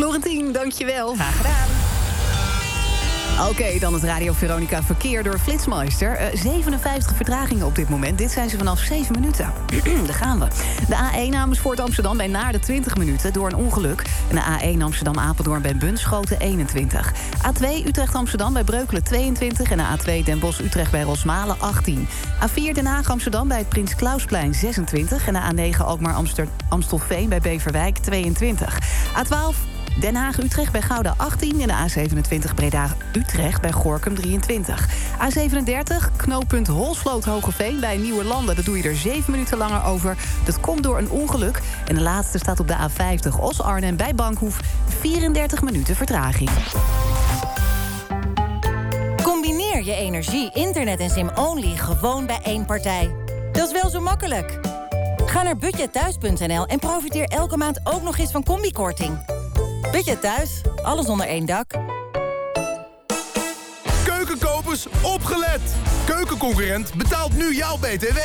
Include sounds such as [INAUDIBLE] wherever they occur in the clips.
Florentien, dankjewel. Graag gedaan. Oké, dan het Radio Veronica verkeer door Flitsmeister. Uh, 57 vertragingen op dit moment. Dit zijn ze vanaf 7 minuten. [CLEARS THROAT] Daar gaan we. De A1 Amersfoort Amsterdam bij naar de 20 minuten door een ongeluk. En de A1 Amsterdam Apeldoorn bij Bunschoten 21. A2 Utrecht Amsterdam bij Breukelen 22. En de A2 Den Bosch Utrecht bij Rosmalen 18. A4 Den Haag Amsterdam bij het Prins Klausplein 26. En de A9 Alkmaar Amster Amstelveen bij Beverwijk 22. A12 Den Haag-Utrecht bij Gouda 18 en de A27 Breda-Utrecht bij Gorkum 23. A37 knooppunt Holsvloot-Hogeveen bij Nieuwe Landen. Dat doe je er 7 minuten langer over. Dat komt door een ongeluk. En de laatste staat op de A50 Os-Arnhem bij Bankhoef. 34 minuten vertraging. Combineer je energie, internet en sim-only gewoon bij één partij. Dat is wel zo makkelijk. Ga naar budgetthuis.nl en profiteer elke maand ook nog eens van combikorting. Budget thuis, alles onder één dak. Opgelet! Keukenconcurrent betaalt nu jouw BTW.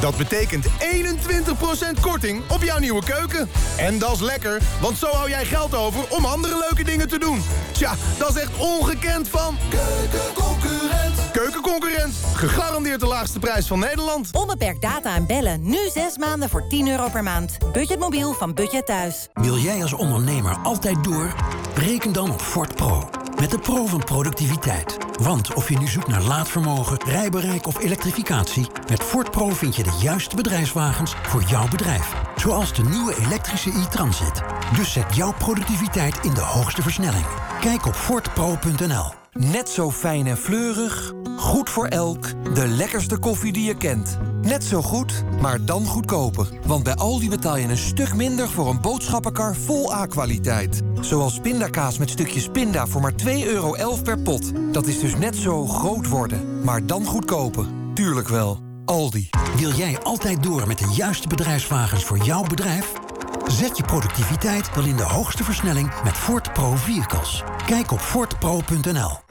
Dat betekent 21% korting op jouw nieuwe keuken. En dat is lekker, want zo hou jij geld over om andere leuke dingen te doen. Tja, dat is echt ongekend van... Keukenconcurrent. Keukenconcurrent, gegarandeerd de laagste prijs van Nederland. Onbeperkt data en bellen, nu 6 maanden voor 10 euro per maand. Budgetmobiel van Budget Thuis. Wil jij als ondernemer altijd door? Reken dan op Ford Pro. Met de Pro van productiviteit. Want of je nu zoekt naar laadvermogen, rijbereik of elektrificatie... met Ford Pro vind je de juiste bedrijfswagens voor jouw bedrijf. Zoals de nieuwe elektrische e-Transit. Dus zet jouw productiviteit in de hoogste versnelling. Kijk op fordpro.nl. Net zo fijn en fleurig, goed voor elk, de lekkerste koffie die je kent. Net zo goed, maar dan goedkoper. Want bij Aldi betaal je een stuk minder voor een boodschappenkar vol A-kwaliteit. Zoals pindakaas met stukjes pinda voor maar 2,11 euro per pot. Dat is dus net zo groot worden, maar dan goedkoper. Tuurlijk wel. Aldi. Wil jij altijd door met de juiste bedrijfswagens voor jouw bedrijf? Zet je productiviteit dan in de hoogste versnelling met Ford Pro Vehicles. Kijk op fordpro.nl.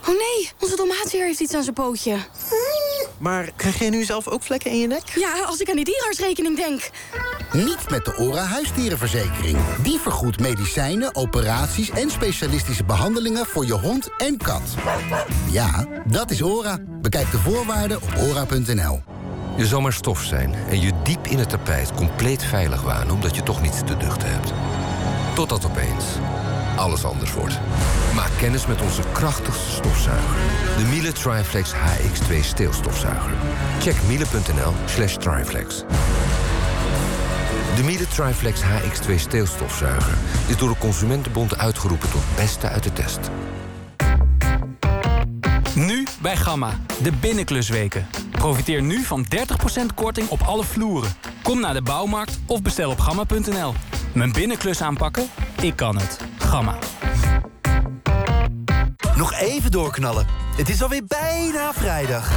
Oh nee, onze tomaatje heeft iets aan zijn pootje. Maar krijg jij nu zelf ook vlekken in je nek? Ja, als ik aan die dierartsrekening denk. Niet met de ORA huisdierenverzekering. Die vergoedt medicijnen, operaties en specialistische behandelingen voor je hond en kat. Ja, dat is ORA. Bekijk de voorwaarden op ora.nl. Je zal maar stof zijn en je diep in het tapijt compleet veilig wanen... omdat je toch niets te duchten hebt. Totdat opeens alles anders wordt. Maak kennis met onze krachtigste stofzuiger. De Miele Triflex HX2 steelstofzuiger. Check miele.nl slash triflex. De Miele Triflex HX2 steelstofzuiger is door de Consumentenbond uitgeroepen tot beste uit de test. Nu bij Gamma, de binnenklusweken. Profiteer nu van 30% korting op alle vloeren. Kom naar de bouwmarkt of bestel op gamma.nl. Mijn binnenklus aanpakken? Ik kan het. Gamma. Nog even doorknallen. Het is alweer bijna vrijdag.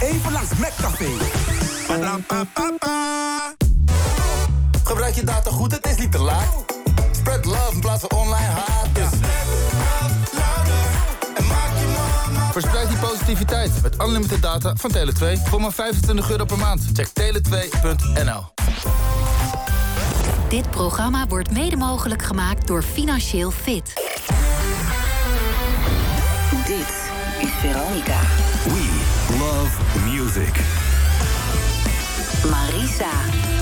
Even langs McCafé. Gebruik je data goed, het is niet te laat. Love in plaats van online haat. Dus. Verspreid die positiviteit met unlimited data van Tele2 voor maar 25 euro per maand. Check tele2.nl. Dit programma wordt mede mogelijk gemaakt door Financieel Fit. Dit is Veronica. We love music. Marisa.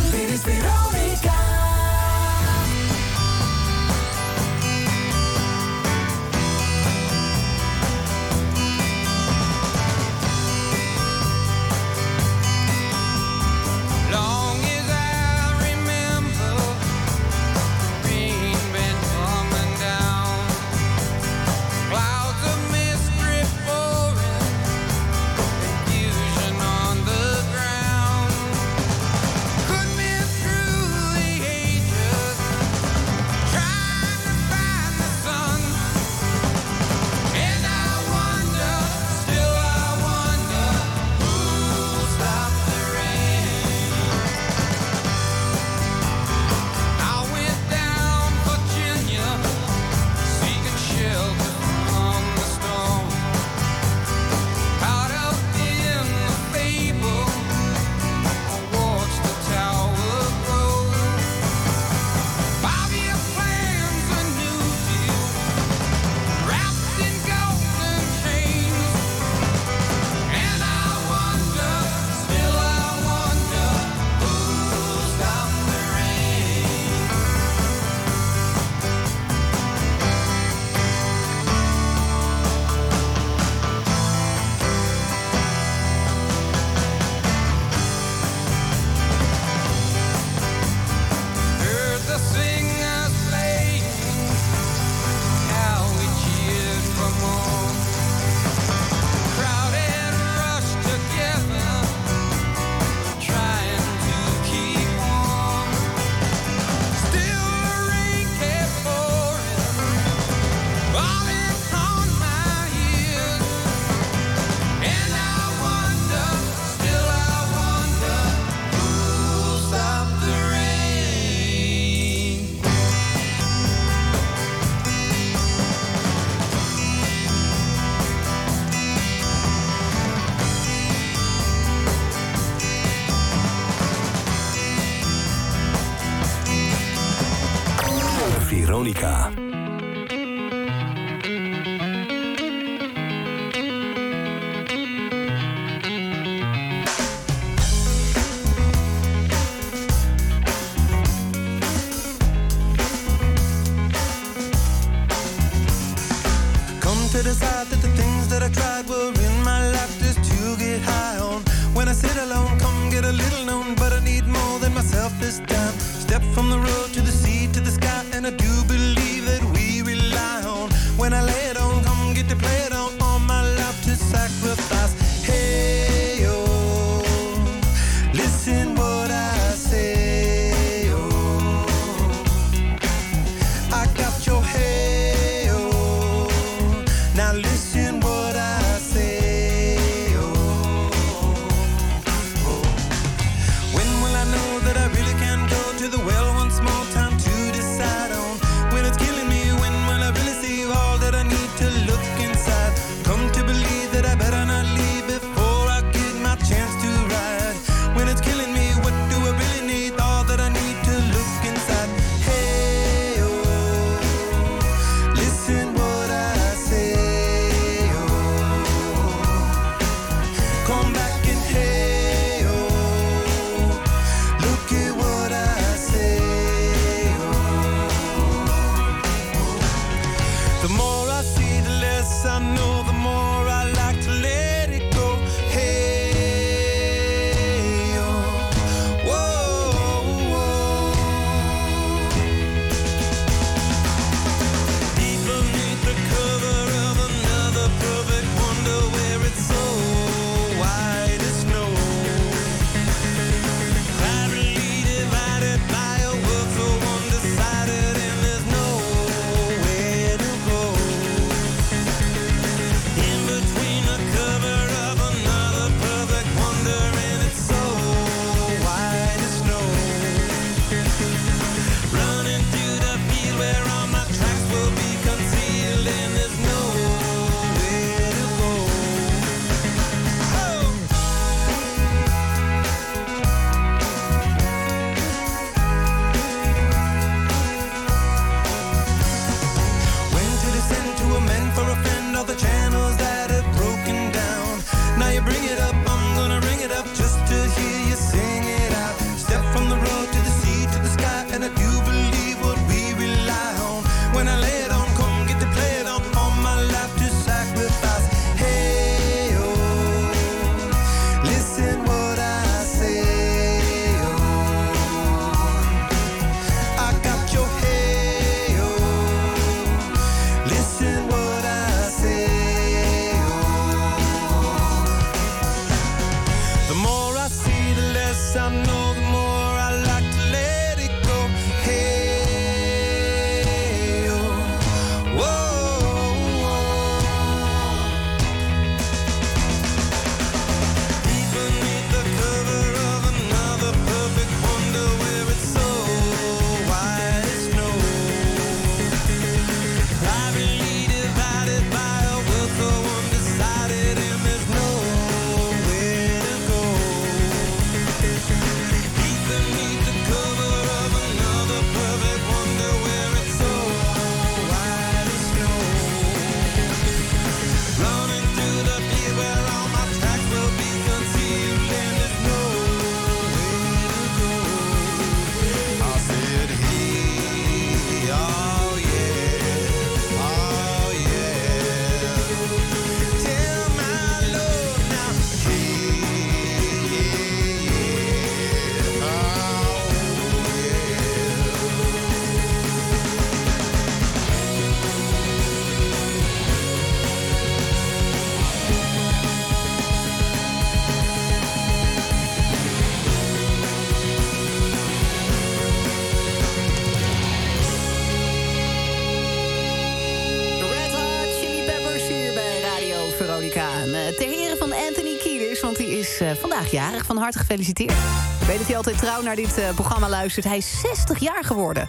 Eh, vandaag jarig. Van harte gefeliciteerd. Ik weet dat hij altijd trouw naar dit eh, programma luistert. Hij is 60 jaar geworden.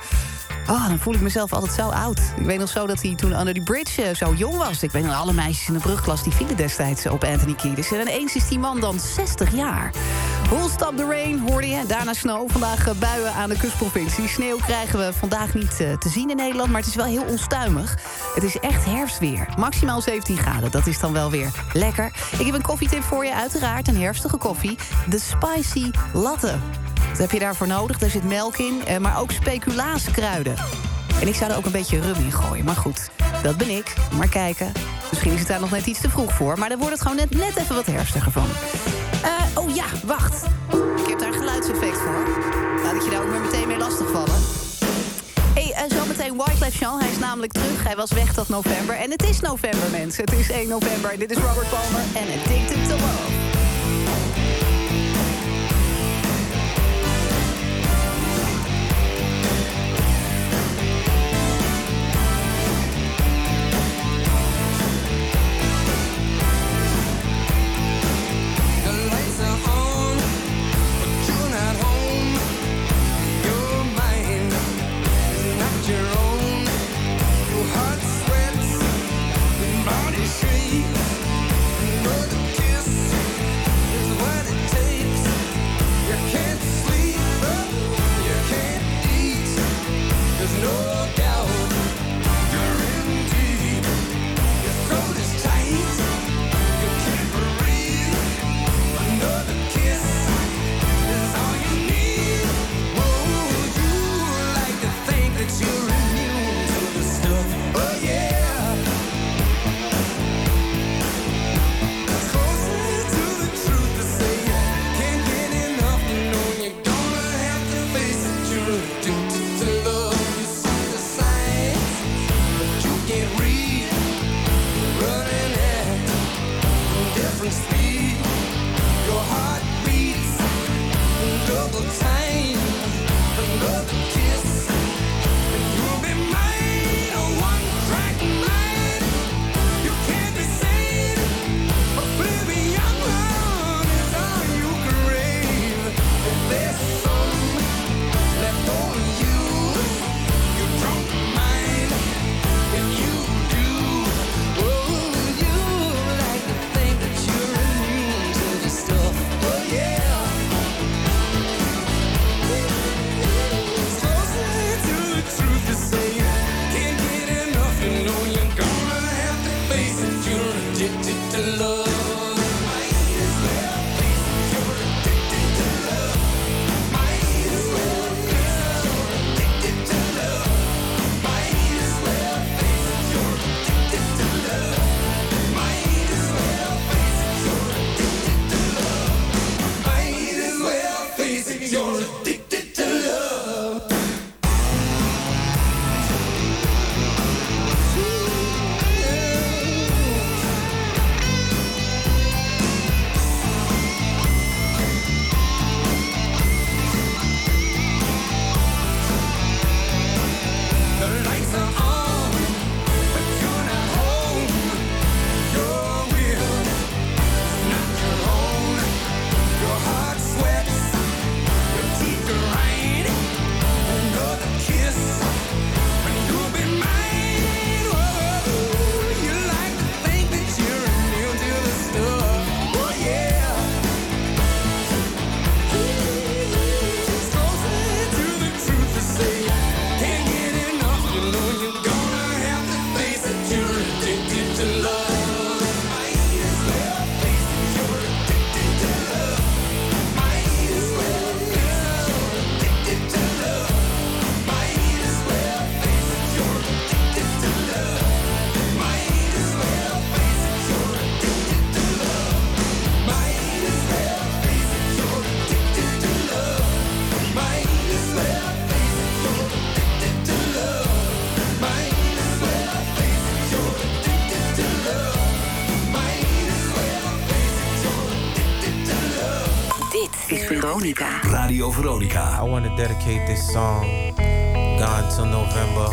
Oh, dan voel ik mezelf altijd zo oud. Ik weet nog zo dat hij toen Under the Bridge eh, zo jong was. Ik weet nog, alle meisjes in de brugklas die vielen destijds op Anthony Kiedis. En ineens is die man dan 60 jaar. Who'll Stop the Rain hoorde je. Daarna snow. Vandaag eh, buien aan de kustprovincie. Sneeuw krijgen we vandaag niet eh, te zien in Nederland... maar het is wel heel onstuimig. Het is echt herfstweer. Maximaal 17 graden. Dat is dan wel weer lekker. Ik heb een koffietip voor je. Uiteraard een herfstige koffie. De Spicy Latte. Wat heb je daarvoor nodig? Daar zit melk in, eh, maar ook speculaaskruiden. En ik zou er ook een beetje rum in gooien. Maar goed, dat ben ik. Maar kijken. Misschien is het daar nog net iets te vroeg voor. Maar dan wordt het gewoon net, net even wat herfstiger van. Uh, oh ja, wacht. Ik heb daar een geluidseffect voor. Laat ik je daar ook maar meteen mee lastigvallen. Hey, uh, zometeen Wyclef Jean. Hij is namelijk terug. Hij was weg tot november. En het is november, mensen. Het is 1 november. En dit is Robert Palmer en Addicted to Love. Radio Veronica. I want to dedicate this song, Gone Till November,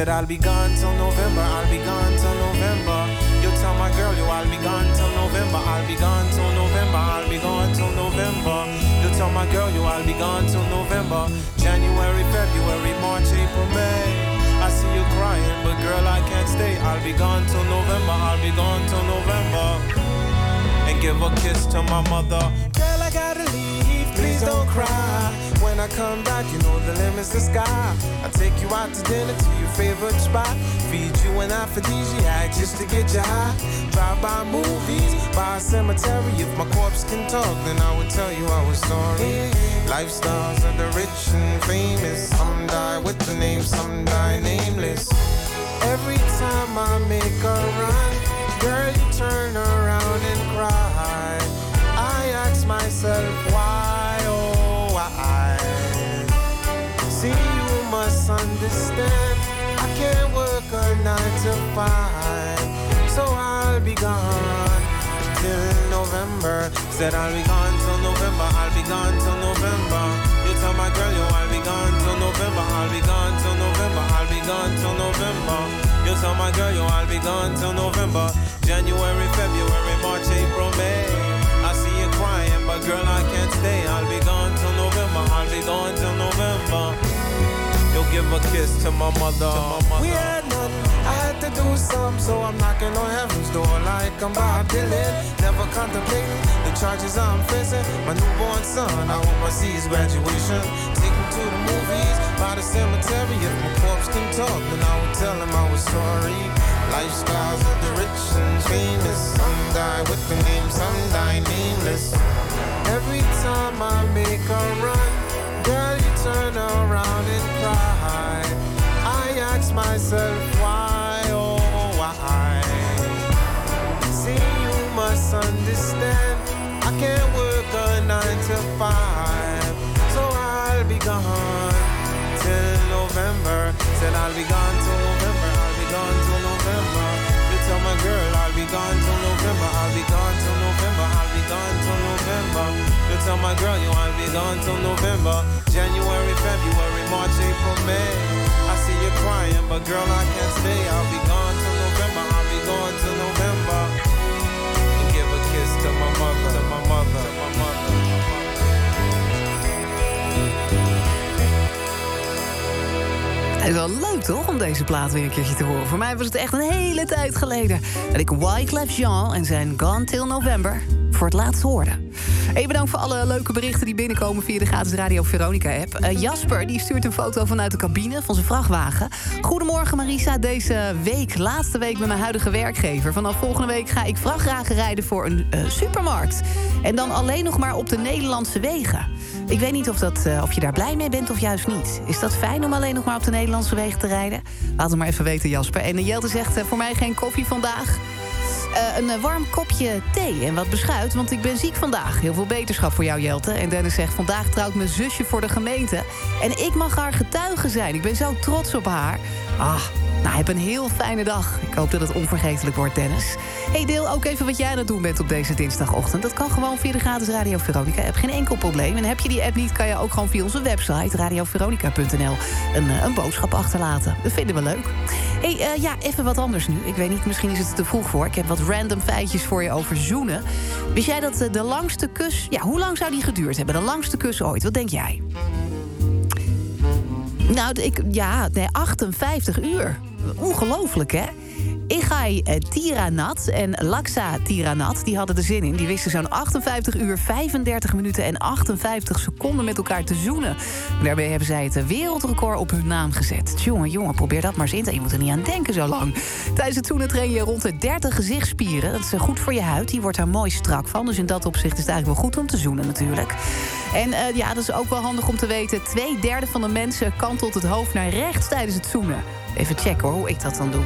Said I'll be gone till November. I'll be gone till November. You tell my girl you I'll be gone till November. I'll be gone till November. I'll be gone till November. You tell my girl you I'll be gone till November. January, February, March, April, May. I see you crying, but girl I can't stay. I'll be gone till November. I'll be gone till November. And give a kiss to my mother. Please don't cry. When I come back, you know the limit's the sky. I take you out to dinner to your favorite spot. Feed you an aphrodisiac just to get you high. Drive by movies, by a cemetery. If my corpse can talk, then I would tell you I was sorry. Lifestyles of the rich and famous. Some die with the name, some die nameless. Every time I make a run, girl, you turn around and cry. I ask myself why, must understand. I can't work a nine to five, so I'll be gone till November. Said I'll be gone till November. I'll be gone till November. You tell my girl you I'll be gone till November. I'll be gone till November. I'll be gone till November. You tell my girl you I'll be gone till November. January, February, March, April, May. I see you crying, but girl I can't stay. I'll be gone till November. I'll be gone till November. Give a kiss to my mother. We had none. I had to do something, so I'm knocking on heaven's door like I'm Bob Dylan. Never contemplating the charges I'm facing. My newborn son, I hope I see his graduation. Take him to the movies, by the cemetery. If my corpse can talk, then I would tell him I was sorry. Lifestyles of the rich and famous. Some die with the name, some die nameless. Every time I make a run, girl, you turn around and cry. I ask myself why, oh why. See, you must understand. I can't work a nine to five, so I'll be gone till November. Said I'll be gone till November. I'll be gone till November. You tell my girl I'll be gone tell girl you I'll be gone till November. January, February, March, April, May. I see you crying, but girl I can't stay. I'll be gone till November. I'll be gone till November. And give a kiss to my mother, to my mother, to my mother. Het is wel leuk toch om deze plaat weer een keertje te horen. Voor mij was het echt een hele tijd geleden dat ik Wyclef Jean en zijn Gone Till November voor het laatst hoorde. Even bedankt voor alle leuke berichten die binnenkomen via de gratis Radio Veronica-app. Eh, Jasper die stuurt een foto vanuit de cabine van zijn vrachtwagen. Goedemorgen Marisa, deze week, laatste week met mijn huidige werkgever. Vanaf volgende week ga ik vrachtwagen rijden voor een eh, supermarkt. En dan alleen nog maar op de Nederlandse wegen. Ik weet niet of, dat, eh, of je daar blij mee bent of juist niet. Is dat fijn om alleen nog maar op de Nederlandse wegen te rijden? Laat het maar even weten, Jasper. En Jelte zegt voor mij geen koffie vandaag. Uh, een uh, warm kopje thee en wat beschuit, want ik ben ziek vandaag. Heel veel beterschap voor jou, Jelte. En Dennis zegt, vandaag trouwt mijn zusje voor de gemeente. En ik mag haar getuige zijn. Ik ben zo trots op haar. Ah, nou, heb een heel fijne dag. Ik hoop dat het onvergetelijk wordt, Dennis. Hey, deel ook even wat jij aan het doen bent op deze dinsdagochtend. Dat kan gewoon via de gratis Radio Veronica. Heb geen enkel probleem. En heb je die app niet, kan je ook gewoon via onze website... radioveronica.nl een, een boodschap achterlaten. Dat vinden we leuk. hey, uh, ja, even wat anders nu. Ik weet niet, misschien is het te vroeg voor. Ik heb wat random feitjes voor je over zoenen. Wist jij dat de langste kus... Ja, hoe lang zou die geduurd hebben? De langste kus ooit. Wat denk jij? Nou, ik, ja, nee, 58 uur. Ongelooflijk, hè? Igai Tiranat en Laksa Tiranat, die hadden er zin in. Die wisten zo'n 58 uur, 35 minuten en 58 seconden met elkaar te zoenen. En daarbij hebben zij het wereldrecord op hun naam gezet. Jongen, jongen, probeer dat maar eens in. Je moet er niet aan denken zo lang. Tijdens het zoenen train je rond de 30 gezichtsspieren. Dat is goed voor je huid, die wordt daar mooi strak van. Dus in dat opzicht is het eigenlijk wel goed om te zoenen natuurlijk. En uh, ja, dat is ook wel handig om te weten... twee derde van de mensen kantelt het hoofd naar rechts tijdens het zoenen. Even checken hoor, hoe ik dat dan doe.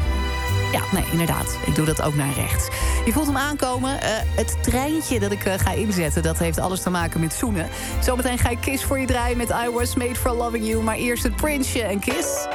Ja, nee, inderdaad. Ik doe dat ook naar rechts. Je voelt hem aankomen. Uh, het treintje dat ik uh, ga inzetten, dat heeft alles te maken met zoenen. Zometeen ga ik Kiss voor je draaien met I Was Made For Loving You. Maar eerst het Prinsje en Kiss.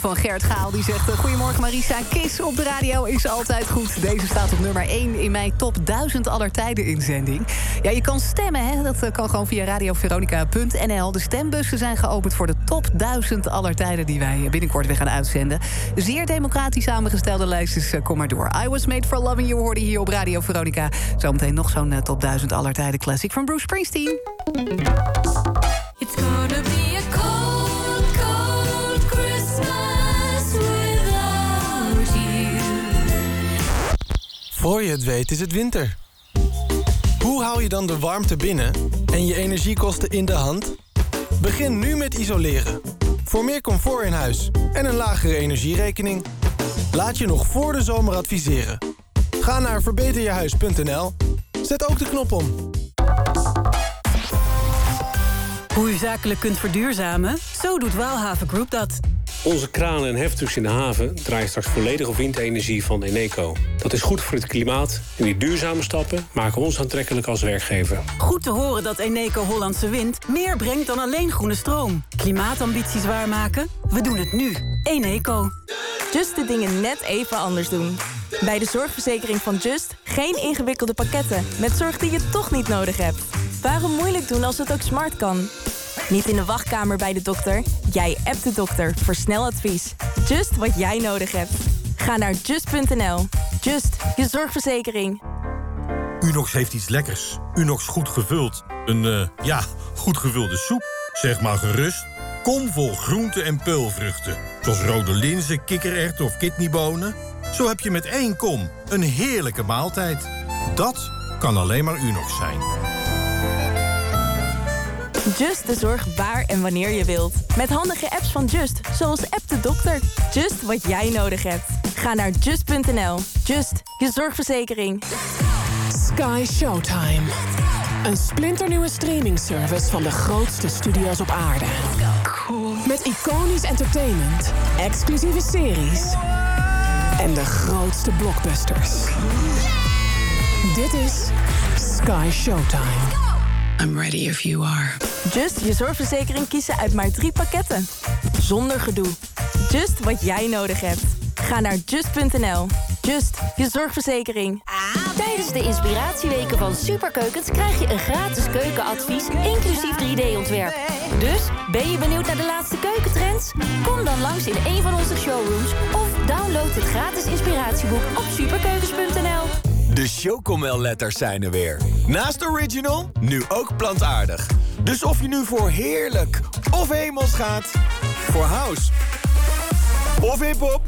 Van Gert Gaal. Die zegt, eh, goedemorgen Marisa, Kiss op de radio is altijd goed. Deze staat op nummer 1 in mijn top 1000 aller tijden inzending. Ja, je kan stemmen, hè? dat eh, kan gewoon via radioveronica.nl. De stembussen zijn geopend voor de top 1000 aller tijden... die wij binnenkort weer gaan uitzenden. Zeer democratisch samengestelde lijst, dus eh, kom maar door. I Was Made For Loving You hoorde hier op Radio Veronica. Zometeen nog zo'n top 1000 aller tijden classic van Bruce Springsteen. Voor je het weet is het winter. Hoe hou je dan de warmte binnen en je energiekosten in de hand? Begin nu met isoleren. Voor meer comfort in huis en een lagere energierekening. Laat je nog voor de zomer adviseren. Ga naar verbeterjehuis.nl. Zet ook de knop om. Hoe u zakelijk kunt verduurzamen? Zo doet Waalhaven Group dat. Onze kranen en heftrucks in de haven draaien straks volledig op windenergie van Eneco. Dat is goed voor het klimaat en die duurzame stappen maken ons aantrekkelijk als werkgever. Goed te horen dat Eneco Hollandse Wind meer brengt dan alleen groene stroom. Klimaatambities waarmaken? We doen het nu. Eneco. Just de dingen net even anders doen. Bij de zorgverzekering van Just geen ingewikkelde pakketten met zorg die je toch niet nodig hebt. Waarom moeilijk doen als het ook smart kan? Niet in de wachtkamer bij de dokter. Jij appt de dokter voor snel advies. Just wat jij nodig hebt. Ga naar just.nl. Just, je zorgverzekering. Unox heeft iets lekkers. Unox goed gevuld. Een, eh, ja, goed gevulde soep. Zeg maar gerust. Kom vol groenten en peulvruchten. Zoals rode linzen, kikkererwten of kidneybonen. Zo heb je met één kom een heerlijke maaltijd. Dat kan alleen maar Unox zijn. Just de zorg waar en wanneer je wilt. Met handige apps van Just, zoals App de Dokter. Just wat jij nodig hebt. Ga naar just.nl. Just, je zorgverzekering. Sky Showtime. Een splinternieuwe streamingservice van de grootste studio's op aarde. Met iconisch entertainment, exclusieve series en de grootste blockbusters. Dit is Sky Showtime. I'm ready if you are. Just je zorgverzekering kiezen uit maar drie pakketten. Zonder gedoe. Just wat jij nodig hebt. Ga naar just.nl. Just, je zorgverzekering. Tijdens de inspiratieweken van Superkeukens krijg je een gratis keukenadvies, inclusief 3D-ontwerp. Dus, ben je benieuwd naar de laatste keukentrends? Kom dan langs in een van onze showrooms of download het gratis inspiratieboek op superkeukens.nl. De Chocomel-letters zijn er weer. Naast original, nu ook plantaardig. Dus of je nu voor heerlijk of hemels gaat... voor house of hip-hop...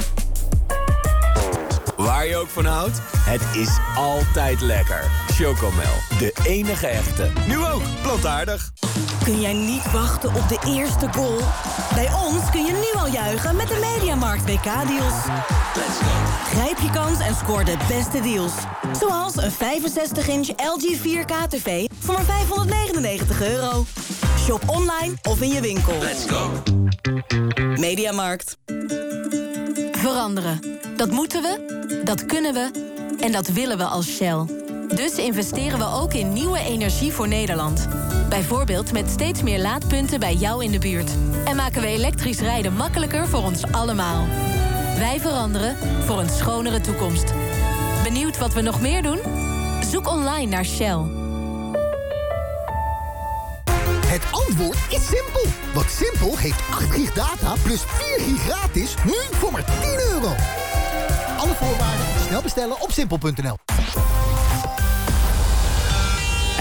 waar je ook van houdt, het is altijd lekker. Chocomel, de enige echte. Nu ook plantaardig. Kun jij niet wachten op de eerste goal? Bij ons kun je nu al juichen met de Mediamarkt WK-deals. Grijp je kans en scoor de beste deals. Zoals een 65-inch LG 4K TV voor maar 599 euro. Shop online of in je winkel. Let's go. Mediamarkt. Veranderen. Dat moeten we, dat kunnen we en dat willen we als Shell. Dus investeren we ook in nieuwe energie voor Nederland. Bijvoorbeeld met steeds meer laadpunten bij jou in de buurt. En maken we elektrisch rijden makkelijker voor ons allemaal. Wij veranderen voor een schonere toekomst. Benieuwd wat we nog meer doen? Zoek online naar Shell. Antwoord is simpel. Want Simpel geeft 8 gig data plus 4 gig gratis nu voor maar 10 euro. Alle voorwaarden snel bestellen op simpel.nl.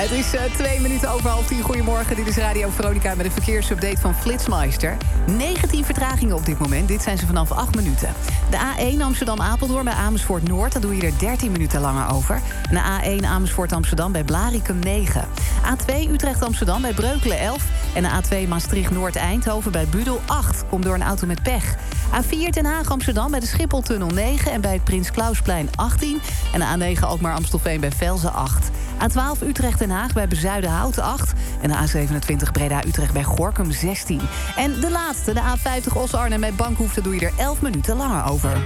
Het is eh, twee minuten over half tien. Goedemorgen, dit is Radio Veronica met een verkeersupdate van Flitsmeister. 19 vertragingen op dit moment, dit zijn ze vanaf 8 minuten. De A1 Amsterdam-Apeldoorn bij Amersfoort Noord, daar doe je er 13 minuten langer over. En de A1 Amersfoort-Amsterdam bij Blaricum 9. A2 Utrecht-Amsterdam bij Breukelen 11. En de A2 Maastricht-Noord-Eindhoven bij Budel 8. Komt door een auto met pech. A4 Den Haag-Amsterdam bij de Schipholtunnel 9. En bij het Prins Klausplein 18. En de A9 Alkmaar-Amstelveen bij Velzen 8. A12 Utrecht-Den Haag bij Bezuidenhouten 8. En de A27 Breda-Utrecht bij Gorkum 16. En de laatste, de A50 Os-Arnhem bij Bankhoefde... doe je er 11 minuten langer over.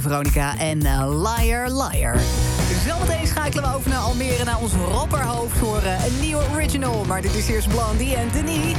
Veronica en uh, Liar Liar. Zometeen schakelen we over naar Almere naar ons rapperhoofd voor uh, een nieuwe original. Maar dit is eerst Blondie en Denis.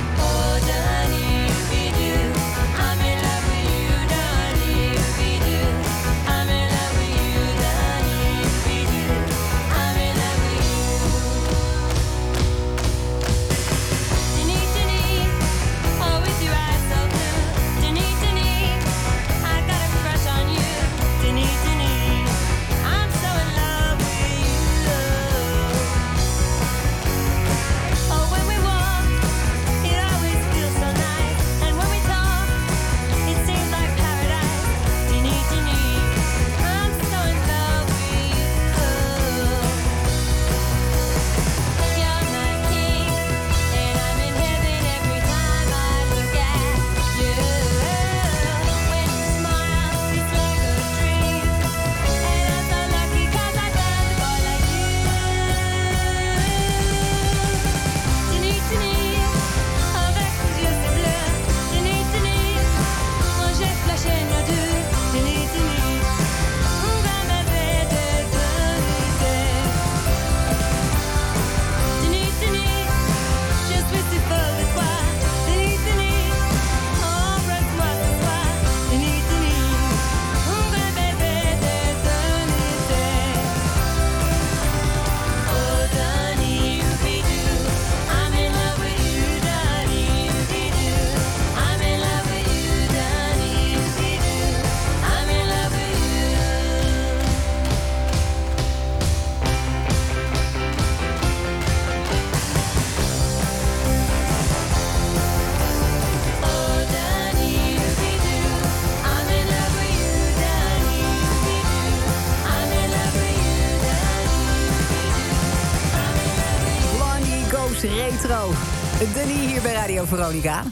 Veronica.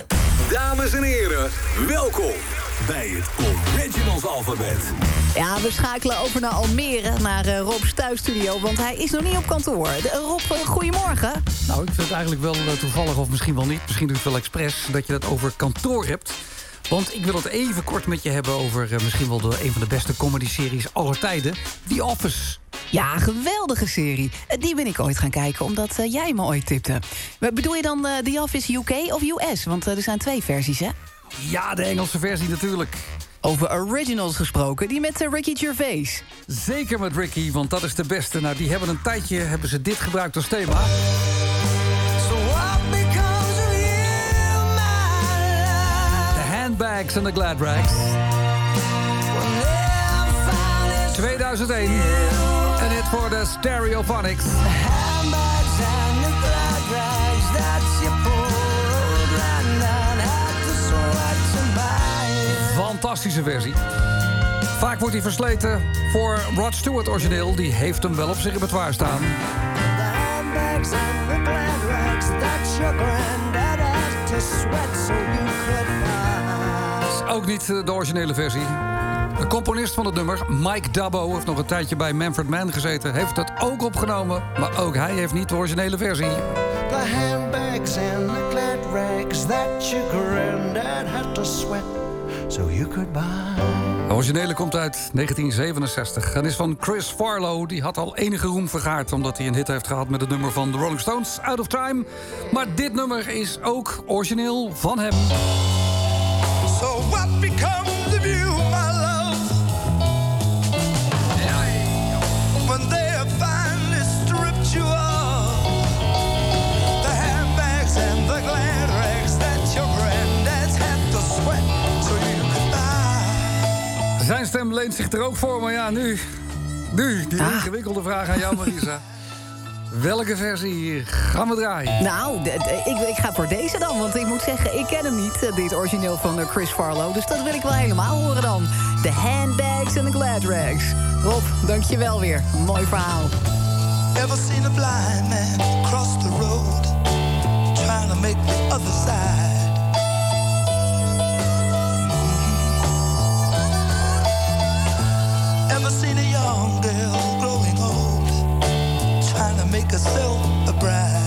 Dames en heren, welkom bij het Originals Alfabet. Ja, we schakelen over naar Almere, naar eh, Rob's thuisstudio... want hij is nog niet op kantoor. De, Rob, eh, goedemorgen. Nou, ik vind het eigenlijk wel eh, toevallig, of misschien wel niet... misschien doe je het wel expres, dat je het over kantoor hebt. Want ik wil het even kort met je hebben over eh, misschien wel de, een van de beste comedy-series aller tijden. The Office. Ja, geweldige serie. Eh, Die ben ik ooit gaan kijken, omdat eh, jij me ooit tipte. Bedoel je dan eh, The Office UK of US? Want er zijn twee versies, hè? Ja, de Engelse versie natuurlijk. Over originals gesproken, die met Ricky Gervais. Zeker met Ricky, want dat is de beste. Nou, die hebben een tijdje hebben ze dit gebruikt als thema. De handbags en de glad rags. 2001. En dit voor de Stereophonics. Fantastische versie. Vaak wordt hij versleten voor Rod Stewart origineel. Die heeft hem wel op zijn repertoire staan. Is ook niet eh, de originele versie. De componist van het nummer, Mike Dubbo, heeft nog een tijdje bij Manfred Mann gezeten. Heeft het ook opgenomen, maar ook hij heeft niet de originele versie. The handbags and the glad rags that your granddad had to sweat so you could buy. De originele komt uit 1967 en is van Chris Farlow. Die had al enige roem vergaard omdat hij een hit heeft gehad met het nummer van The Rolling Stones, Out of Time. Maar dit nummer is ook origineel van hem. So what becomes stem leent zich er ook voor, maar ja, nu... Nu, die ingewikkelde vraag aan jou, Marisa. [LAUGHS] Welke versie gaan we draaien? Nou, ik, ik ga voor deze dan, want ik moet zeggen, ik ken hem niet, eh, dit origineel van eh, Chris Farlow. Dus dat wil ik wel helemaal horen dan. De handbags en de glad rags. Rob, dankjewel weer. Mooi verhaal. Ever seen a blind man cross the road trying to make the other side? Make herself a bride?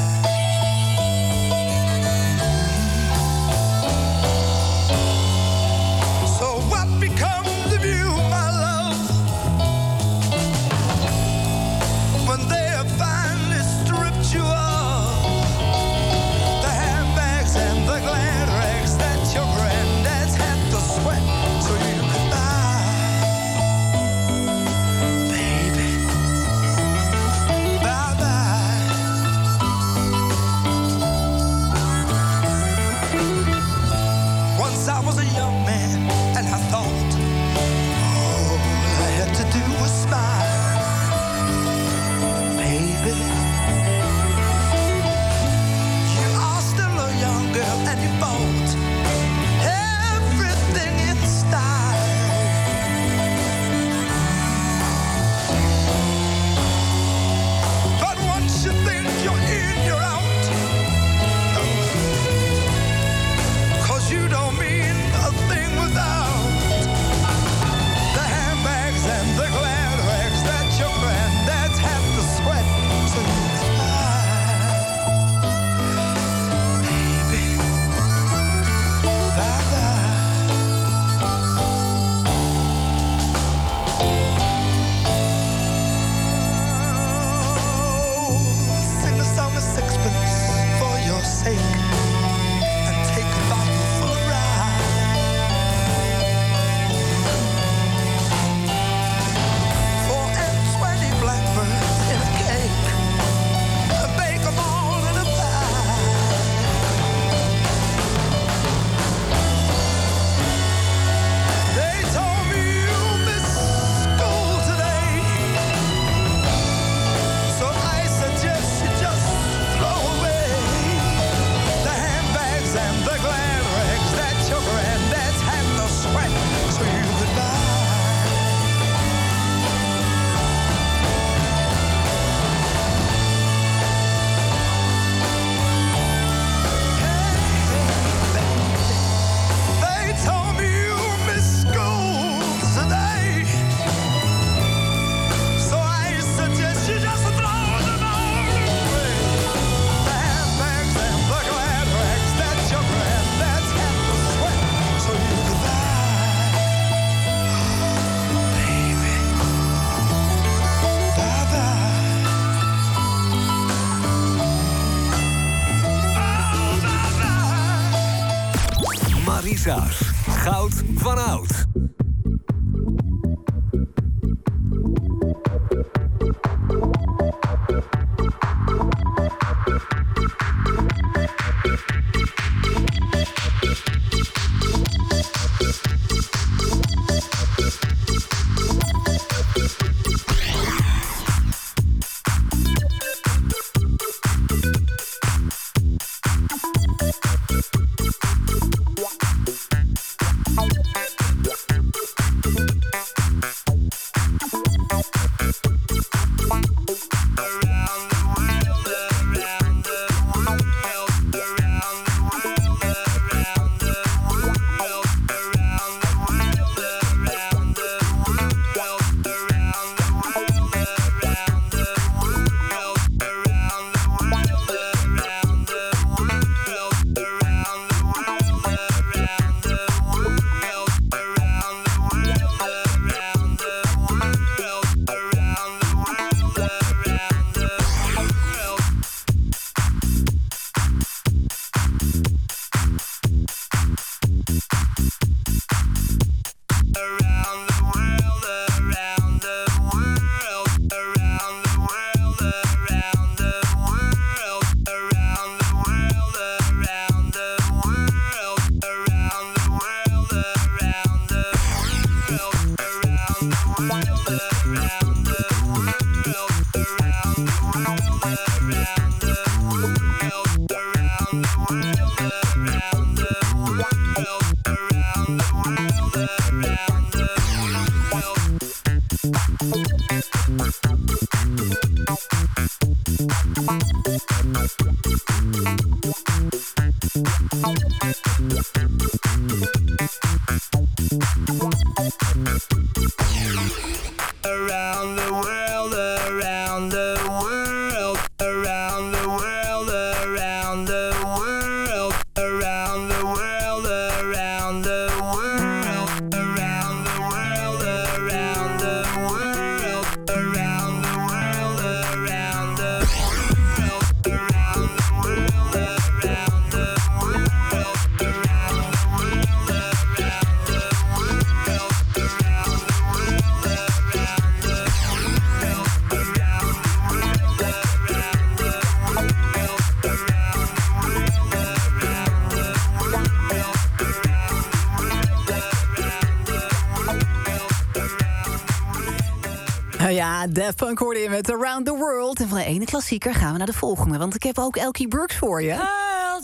Def Punk hoorde je met Around the World. En van de ene klassieker gaan we naar de volgende. Want ik heb ook Elkie Brooks voor je. Girl,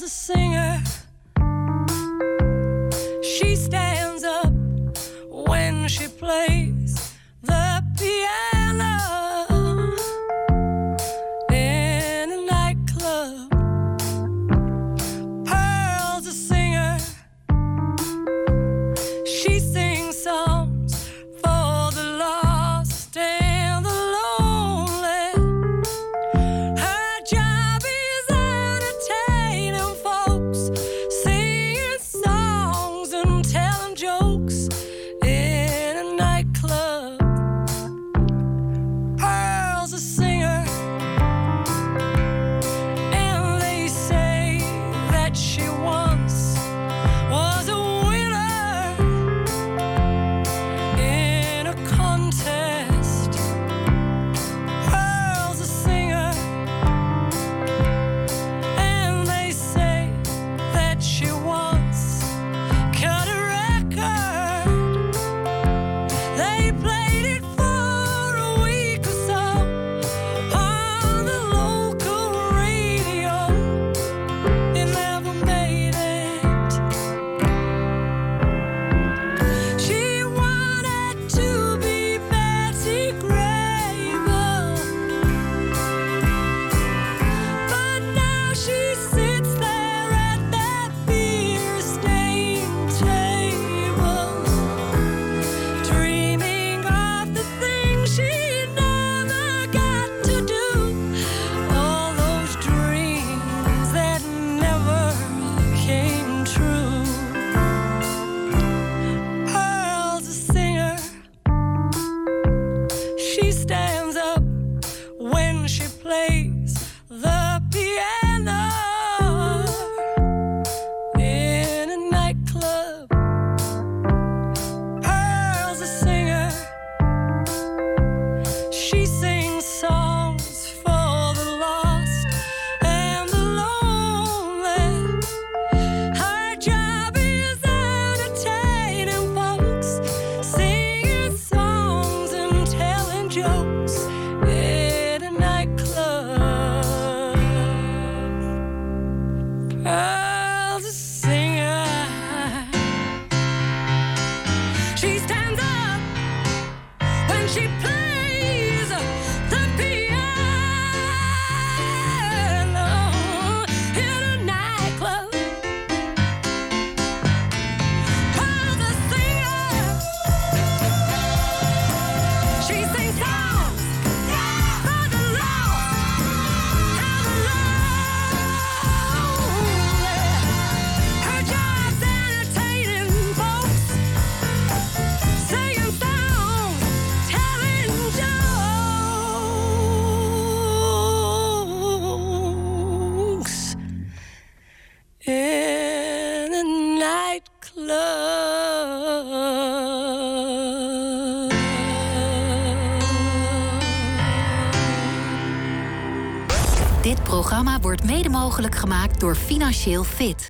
programma wordt mede mogelijk gemaakt door Financieel Fit.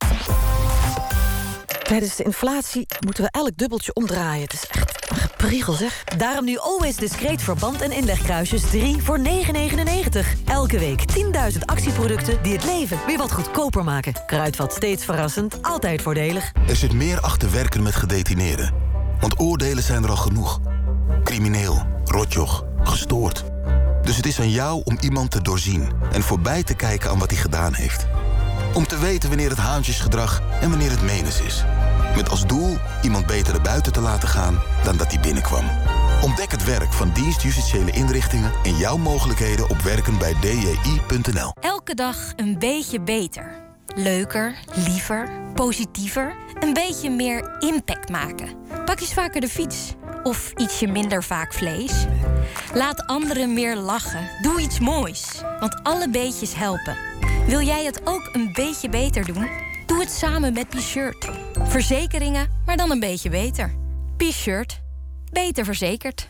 Tijdens de inflatie moeten we elk dubbeltje omdraaien. Het is echt een gepriegel, zeg. Daarom nu Always Discreet verband en inlegkruisjes 3 voor 9,99. Elke week 10.000 actieproducten die het leven weer wat goedkoper maken. Kruidvat steeds verrassend, altijd voordelig. Er zit meer achter werken met gedetineerden. Want oordelen zijn er al genoeg. Crimineel, rotjoch, gestoord. Dus het is aan jou om iemand te doorzien... en voorbij te kijken aan wat hij gedaan heeft. Om te weten wanneer het haantjesgedrag en wanneer het menens is. Met als doel iemand beter naar buiten te laten gaan dan dat hij binnenkwam. Ontdek het werk van dienstjustitiële inrichtingen... en jouw mogelijkheden op werken bij dji.nl. Elke dag een beetje beter. Leuker, liever, positiever. Een beetje meer impact maken. Pak eens vaker de fiets. Of ietsje minder vaak vlees. Laat anderen meer lachen. Doe iets moois. Want alle beetjes helpen. Wil jij het ook een beetje beter doen? Doe het samen met P-Shirt. Verzekeringen, maar dan een beetje beter. P-Shirt. Beter verzekerd.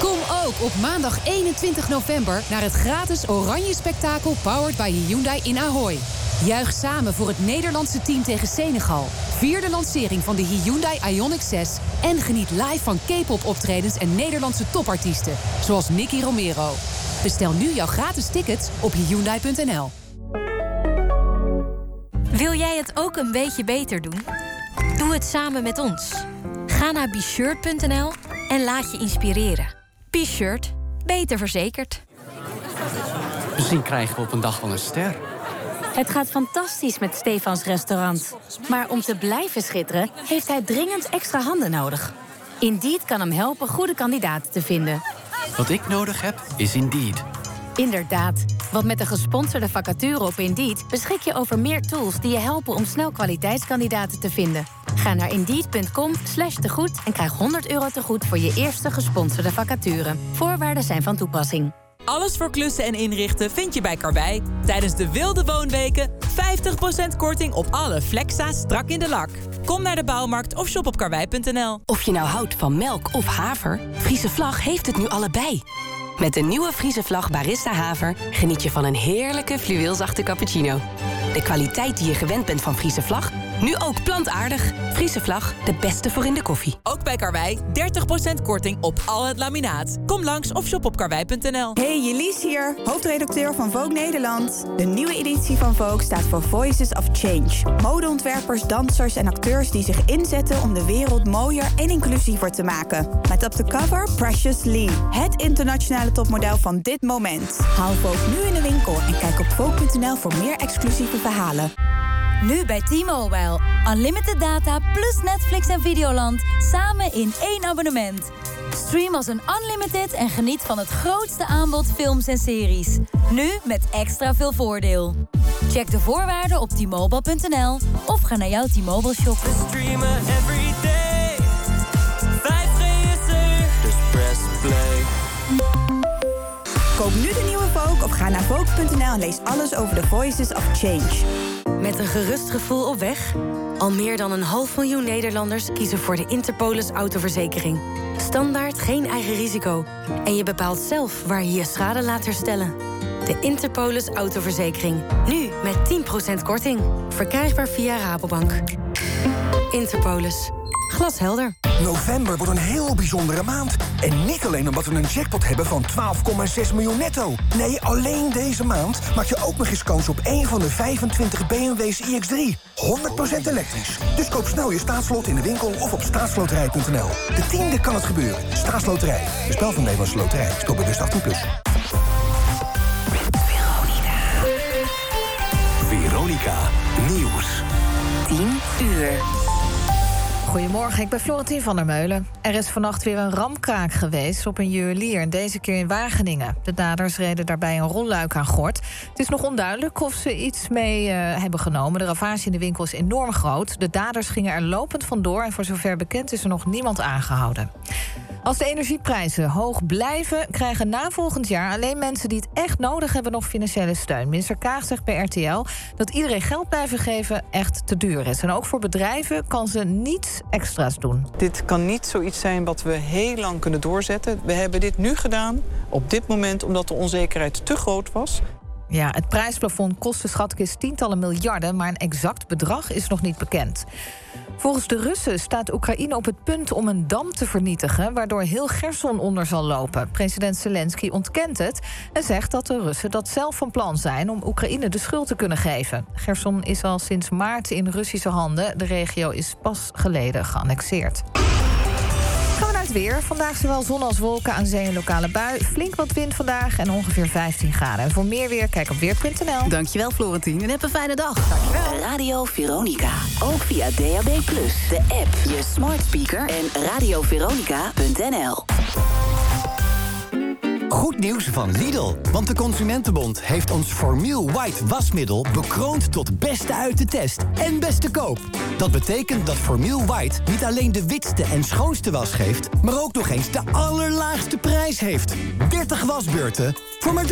Kom ook op maandag 21 november naar het gratis Oranje Spektakel Powered by Hyundai in Ahoy. Juich samen voor het Nederlandse team tegen Senegal. Vier de lancering van de Hyundai Ioniq 6 en geniet live van K-pop optredens en Nederlandse topartiesten, zoals Nicky Romero. Bestel nu jouw gratis tickets op hyundai.nl. Wil jij het ook een beetje beter doen? Doe het samen met ons. Ga naar bshirt.nl en laat je inspireren. B-shirt. Beter verzekerd. Misschien krijgen we op een dag wel een ster. Het gaat fantastisch met Stefans restaurant. Maar om te blijven schitteren, heeft hij dringend extra handen nodig. Indeed kan hem helpen goede kandidaten te vinden. Wat ik nodig heb, is Indeed. Inderdaad, want met een gesponsorde vacature op Indeed beschik je over meer tools die je helpen om snel kwaliteitskandidaten te vinden. Ga naar indeed.com slash tegoed en krijg 100 euro tegoed voor je eerste gesponsorde vacature. Voorwaarden zijn van toepassing. Alles voor klussen en inrichten vind je bij Karwei. Tijdens de wilde woonweken 50% korting op alle Flexa strak in de lak. Kom naar de bouwmarkt of shop op karwei.nl. Of je nou houdt van melk of haver, Friese Vlag heeft het nu allebei. Met de nieuwe Friese Vlag Barista Haver geniet je van een heerlijke fluweelzachte cappuccino. De kwaliteit die je gewend bent van Friese Vlag, nu ook plantaardig. Friese Vlag, de beste voor in de koffie. Ook bij Karwei 30% korting op al het laminaat. Kom langs of shop op karwei.nl. Hey, Jelise hier, hoofdredacteur van Vogue Nederland. De nieuwe editie van Vogue staat voor Voices of Change. Modeontwerpers, dansers en acteurs die zich inzetten om de wereld mooier en inclusiever te maken. Met op de cover Precious Lee, het internationale topmodel van dit moment. Haal Vogue nu in de winkel en kijk op Vogue.nl voor meer exclusieve verhalen. Nu bij T-Mobile. Unlimited data plus Netflix en Videoland. Samen in één abonnement. Stream als een unlimited en geniet van het grootste aanbod films en series. Nu met extra veel voordeel. Check de voorwaarden op t-mobile.nl of ga naar jouw T-Mobile shop. Streamen every day. 5G is er. Dus press play. Koop nu de nieuwe Vogue of ga naar Vogue.nl en lees alles over de Voices of Change. Met een gerust gevoel op weg? Al meer dan een half miljoen Nederlanders kiezen voor de Interpolis autoverzekering. Standaard geen eigen risico. En je bepaalt zelf waar je je schade laat herstellen. De Interpolis autoverzekering. Nu met 10% korting. Verkrijgbaar via Rabobank. Interpolis. Glashelder. November wordt een heel bijzondere maand. En niet alleen omdat we een jackpot hebben van 12,6 miljoen netto. Nee, alleen deze maand maak je ook nog eens kans op één van de 25 BMW's iX3. 100% elektrisch. Dus koop snel je staatslot in de winkel of op staatsloterij.nl. De tiende kan het gebeuren. Staatsloterij. De spel van Nederlandse Loterij. Speel bewust 18+. Plus. Veronica Nieuws. 10 uur. Goedemorgen, ik ben Florentien van der Meulen. Er is vannacht weer een ramkraak geweest op een juwelier... en deze keer in Wageningen. De daders reden daarbij een rolluik aan gort. Het is nog onduidelijk of ze iets mee eh, hebben genomen. De ravage in de winkel is enorm groot. De daders gingen er lopend vandoor... en voor zover bekend is er nog niemand aangehouden. Als de energieprijzen hoog blijven, krijgen na volgend jaar alleen mensen die het echt nodig hebben nog financiële steun. Minister Kaag zegt bij RTL dat iedereen geld blijven geven echt te duur is. En ook voor bedrijven kan ze niets extra's doen. Dit kan niet zoiets zijn wat we heel lang kunnen doorzetten. We hebben dit nu gedaan op dit moment, omdat de onzekerheid te groot was. Ja, het prijsplafond kost de schatkist tientallen miljarden, maar een exact bedrag is nog niet bekend. Volgens de Russen staat Oekraïne op het punt om een dam te vernietigen, waardoor heel Gerson onder zal lopen. President Zelensky ontkent het en zegt dat de Russen dat zelf van plan zijn om Oekraïne de schuld te kunnen geven. Gerson is al sinds maart in Russische handen. De regio is pas geleden geannexeerd. Het weer. Vandaag zowel zon als wolken aan zee en lokale bui. Flink wat wind vandaag en ongeveer 15 graden. En voor meer weer, kijk op weer.nl. Dankjewel, Florentien. En heb een fijne dag. Dankjewel. Radio Veronica. Ook via DAB+, de app, je smart speaker en radioveronica.nl. Goed nieuws van Lidl. Want de Consumentenbond heeft ons Formiel White wasmiddel bekroond tot beste uit de test en beste koop. Dat betekent dat Formiel White niet alleen de witste en schoonste was geeft, maar ook nog eens de allerlaagste prijs heeft. 30 wasbeurten voor maar 3,69.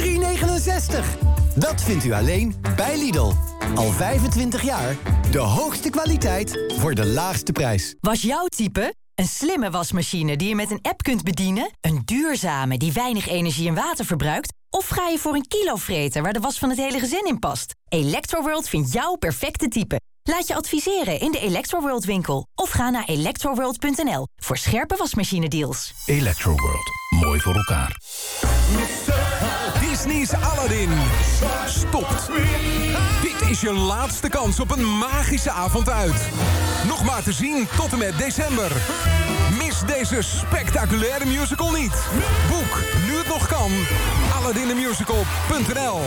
Dat vindt u alleen bij Lidl. Al 25 jaar de hoogste kwaliteit voor de laagste prijs. Was jouw type? Een slimme wasmachine die je met een app kunt bedienen? Een duurzame die weinig energie en water verbruikt? Of ga je voor een kilovreter waar de was van het hele gezin in past? Electroworld vindt jouw perfecte type. Laat je adviseren in de Electroworld winkel. Of ga naar electroworld.nl voor scherpe wasmachine deals. Electroworld. Mooi voor elkaar. Disney's Aladdin stopt. Dit is je laatste kans op een magische avond uit. Nog maar te zien tot en met december. Mis deze spectaculaire musical niet. Boek, nu het nog kan, aladdinthemusical.nl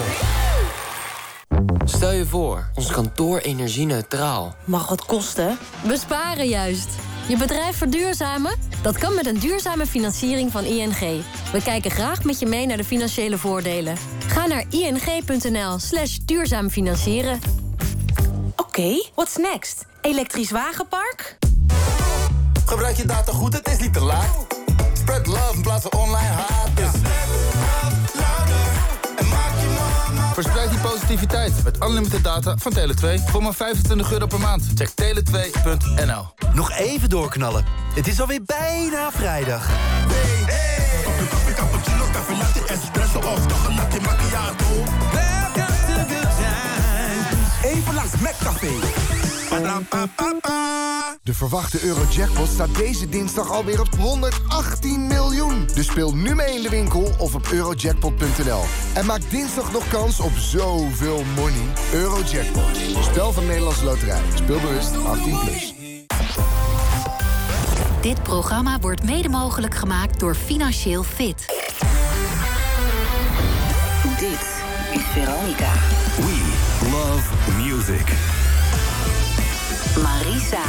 Stel je voor, ons kantoor energie-neutraal. Mag wat kosten? Besparen juist. Je bedrijf verduurzamen? Dat kan met een duurzame financiering van ING. We kijken graag met je mee naar de financiële voordelen. Ga naar ing.nl slash duurzaam financieren. Oké, what's next? Elektrisch wagenpark? Gebruik je data goed, het is niet te laat. Spread love in plaats van online haat. Dus. Verspreid die positiviteit met unlimited data van Tele2 voor maar 25 euro per maand. Check tele2.nl. Nog even doorknallen. Het is alweer bijna vrijdag. Even langs McCafé. De verwachte Eurojackpot staat deze dinsdag alweer op 118 miljoen. Dus speel nu mee in de winkel of op eurojackpot.nl. En maak dinsdag nog kans op zoveel money. Eurojackpot. Spel van Nederlandse Loterij. Speelbewust 18+. Plus. Dit programma wordt mede mogelijk gemaakt door Financieel Fit. Dit is Veronica. We love music. Marisa.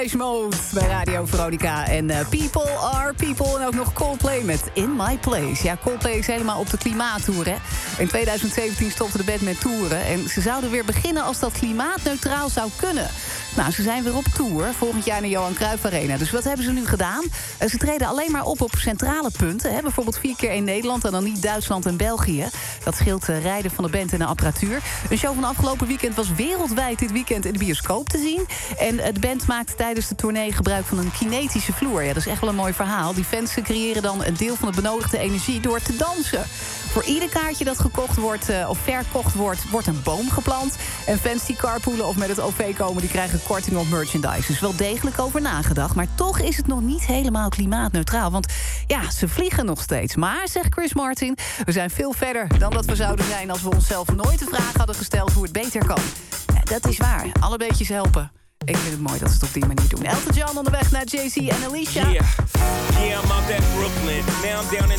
Bij Radio Veronica. En eh, People Are People. En ook nog Coldplay met In My Place. Ja, Coldplay is helemaal op de klimaattour, hè. In 2017 stopte de band met toeren. En ze zouden weer beginnen als dat klimaatneutraal zou kunnen. Nou, ze zijn weer op tour. Volgend jaar naar Johan Cruijff Arena. Dus wat hebben ze nu gedaan? Eh, Ze treden alleen maar op op centrale punten. Hè? Bijvoorbeeld vier keer in Nederland en dan niet Duitsland en België. Dat scheelt eh, rijden van de band en de apparatuur. Een show van afgelopen weekend was wereldwijd dit weekend in de bioscoop te zien. En eh, de band maakt tijdens de tournee gebruik van een kinetische vloer. Ja, dat is echt wel een mooi verhaal. Die fans creëren dan een deel van de benodigde energie door te dansen. Voor ieder kaartje dat gekocht wordt of verkocht wordt, wordt een boom geplant. En fans die carpoolen of met het OV komen, die krijgen korting op merchandise. Dus wel degelijk over nagedacht. Maar toch is het nog niet helemaal klimaatneutraal. Want ja, ze vliegen nog steeds. Maar, zegt Chris Martin, we zijn veel verder dan dat we zouden zijn... als we onszelf nooit de vraag hadden gesteld hoe het beter kan. Ja, dat is waar. Alle beetjes helpen. Ik vind het mooi dat ze het op die manier doen. Elton John onderweg naar JC en Alicia. Yeah, yeah, I'm out at Brooklyn. Now I'm down in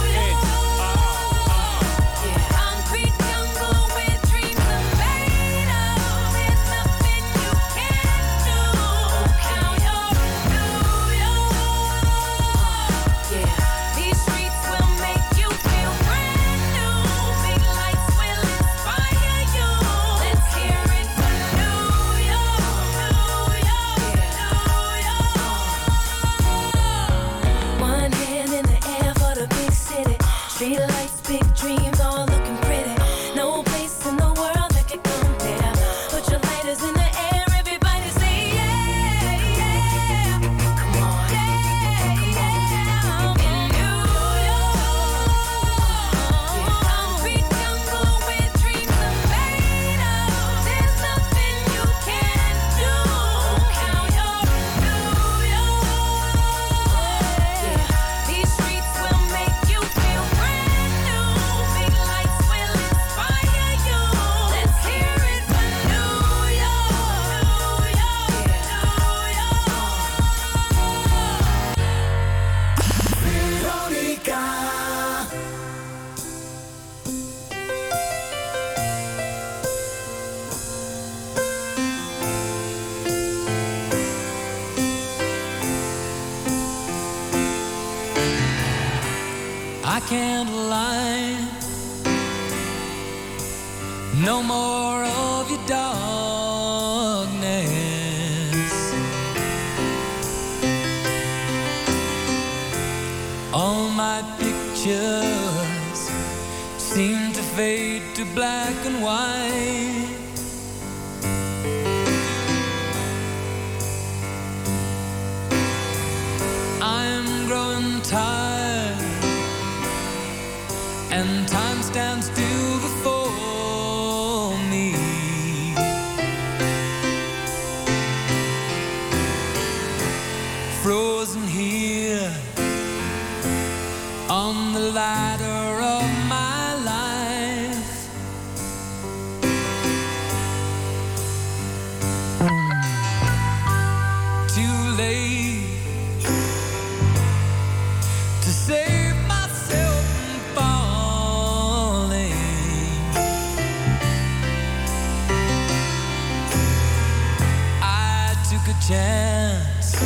Chance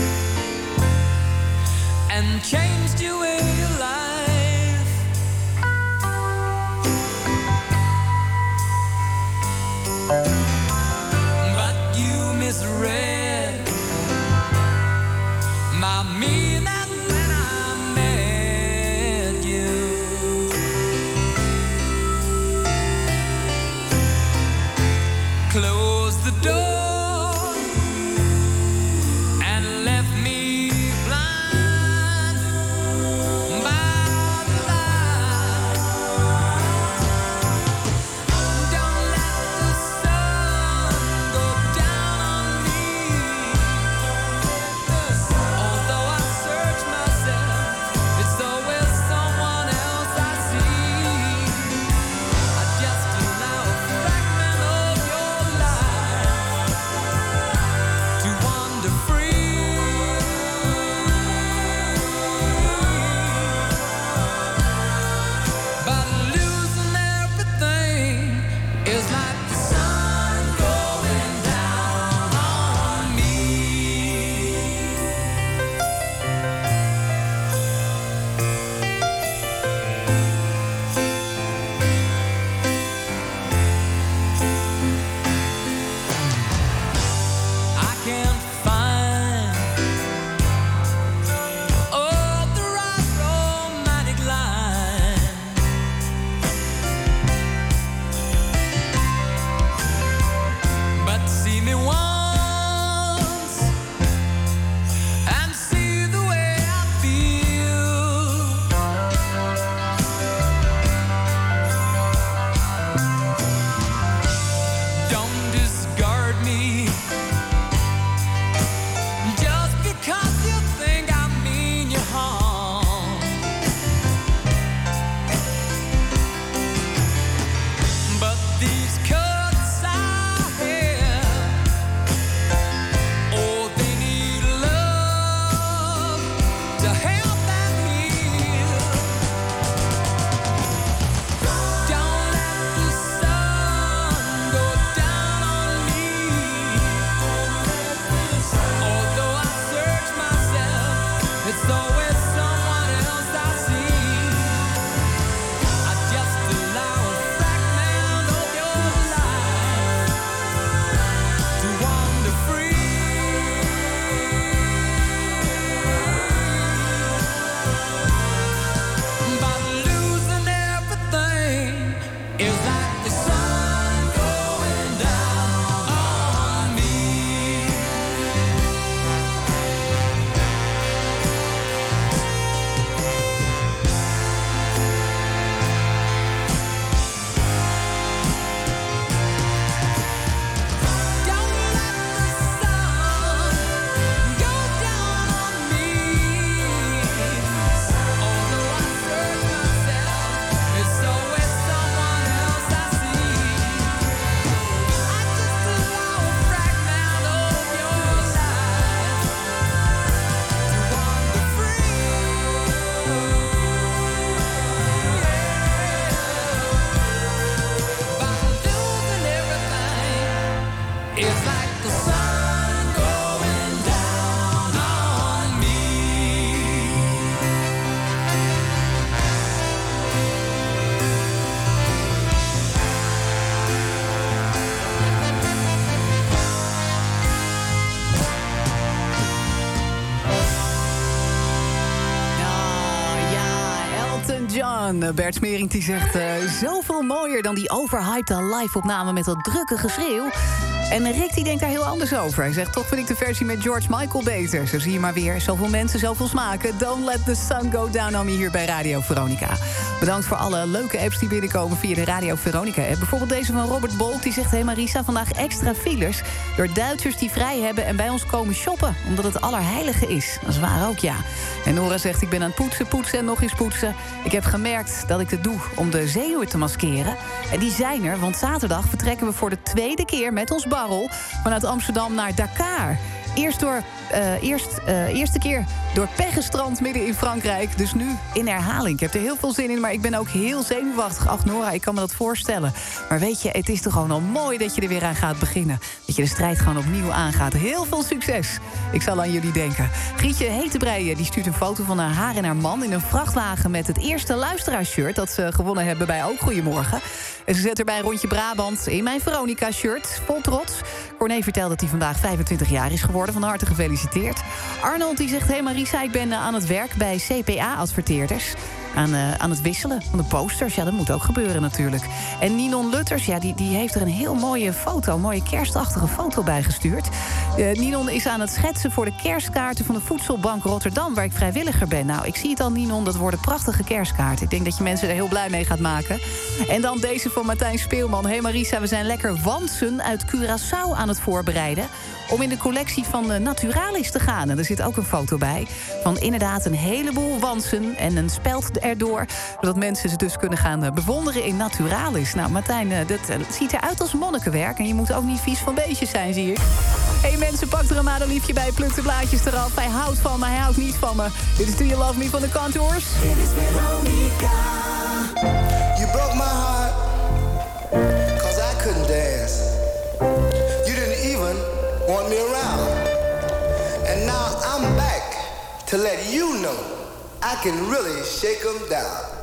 and changed your way of life. John. Bert Smering die zegt... eh, zoveel mooier dan die overhypte live-opname... met dat drukke geschreeuw. En Rick die denkt daar heel anders over. Hij zegt, toch vind ik de versie met George Michael beter. Zo zie je maar weer, zoveel mensen, zoveel smaken. Don't let the sun go down on me hier bij Radio Veronica. Bedankt voor alle leuke apps die binnenkomen via de Radio Veronica-app. Bijvoorbeeld deze van Robert Bolt, die zegt... Hé hey Marisa, vandaag extra files door Duitsers die vrij hebben... en bij ons komen shoppen, omdat het allerheilige is. Dat is waar ook, ja. En Nora zegt, ik ben aan het poetsen, poetsen en nog eens poetsen. Ik heb gemerkt dat ik het doe om de zenuwen te maskeren. En die zijn er, want zaterdag vertrekken we voor de tweede keer... met ons barrel vanuit Amsterdam naar Dakar. Eerst door, eh, eerst, eh, eerste keer door Peggenstrand midden in Frankrijk. Dus nu in herhaling. Ik heb er heel veel zin in, maar ik ben ook heel zenuwachtig. Ach Nora, ik kan me dat voorstellen. Maar weet je, het is toch gewoon al mooi dat je er weer aan gaat beginnen. Dat je de strijd gewoon opnieuw aangaat. Heel veel succes. Ik zal aan jullie denken. Grietje Hetebreien die stuurt een foto van haar haar en haar man... in een vrachtwagen met het eerste luisteraarshirt... dat ze gewonnen hebben bij Ook Goedemorgen. Ze zet erbij rondje Brabant in mijn Veronica-shirt. Vol trots. Corné vertelt dat hij vandaag 25 jaar is geworden. Van harte gefeliciteerd. Arnold die zegt... Hey Marisa, ik ben eh, aan het werk bij CPA-adverteerders. Aan, eh, aan het wisselen van de posters. Ja, dat moet ook gebeuren natuurlijk. En Ninon Lutters, ja, die, die heeft er een heel mooie foto... een mooie kerstachtige foto bij gestuurd. Eh, Ninon is aan het schetsen voor de kerstkaarten... van de Voedselbank Rotterdam, waar ik vrijwilliger ben. Nou, ik zie het al, Ninon, dat worden prachtige kerstkaarten. Ik denk dat je mensen er heel blij mee gaat maken. En dan deze van Martijn Speelman. Hey Marisa, we zijn lekker wansen uit Curaçao aan het voorbereiden... om in de collectie van eh, Naturalis te gaan. En er zit ook een foto bij van inderdaad een heleboel wansen... en een speld erdoor, zodat mensen ze dus kunnen gaan eh, bewonderen in Naturalis. Nou, Martijn, eh, dat eh, ziet eruit als monnikenwerk... en je moet ook niet vies van beestjes zijn, zie ik. Hé hey mensen, pak er een madeliefje bij, pluk de blaadjes eraf. Hij houdt van me, hij houdt niet van me. Dit is Do You Love Me van de Contours. You broke my heart, I couldn't dance. You didn't even me around. And now I'm back to let you know I can really shake 'em down.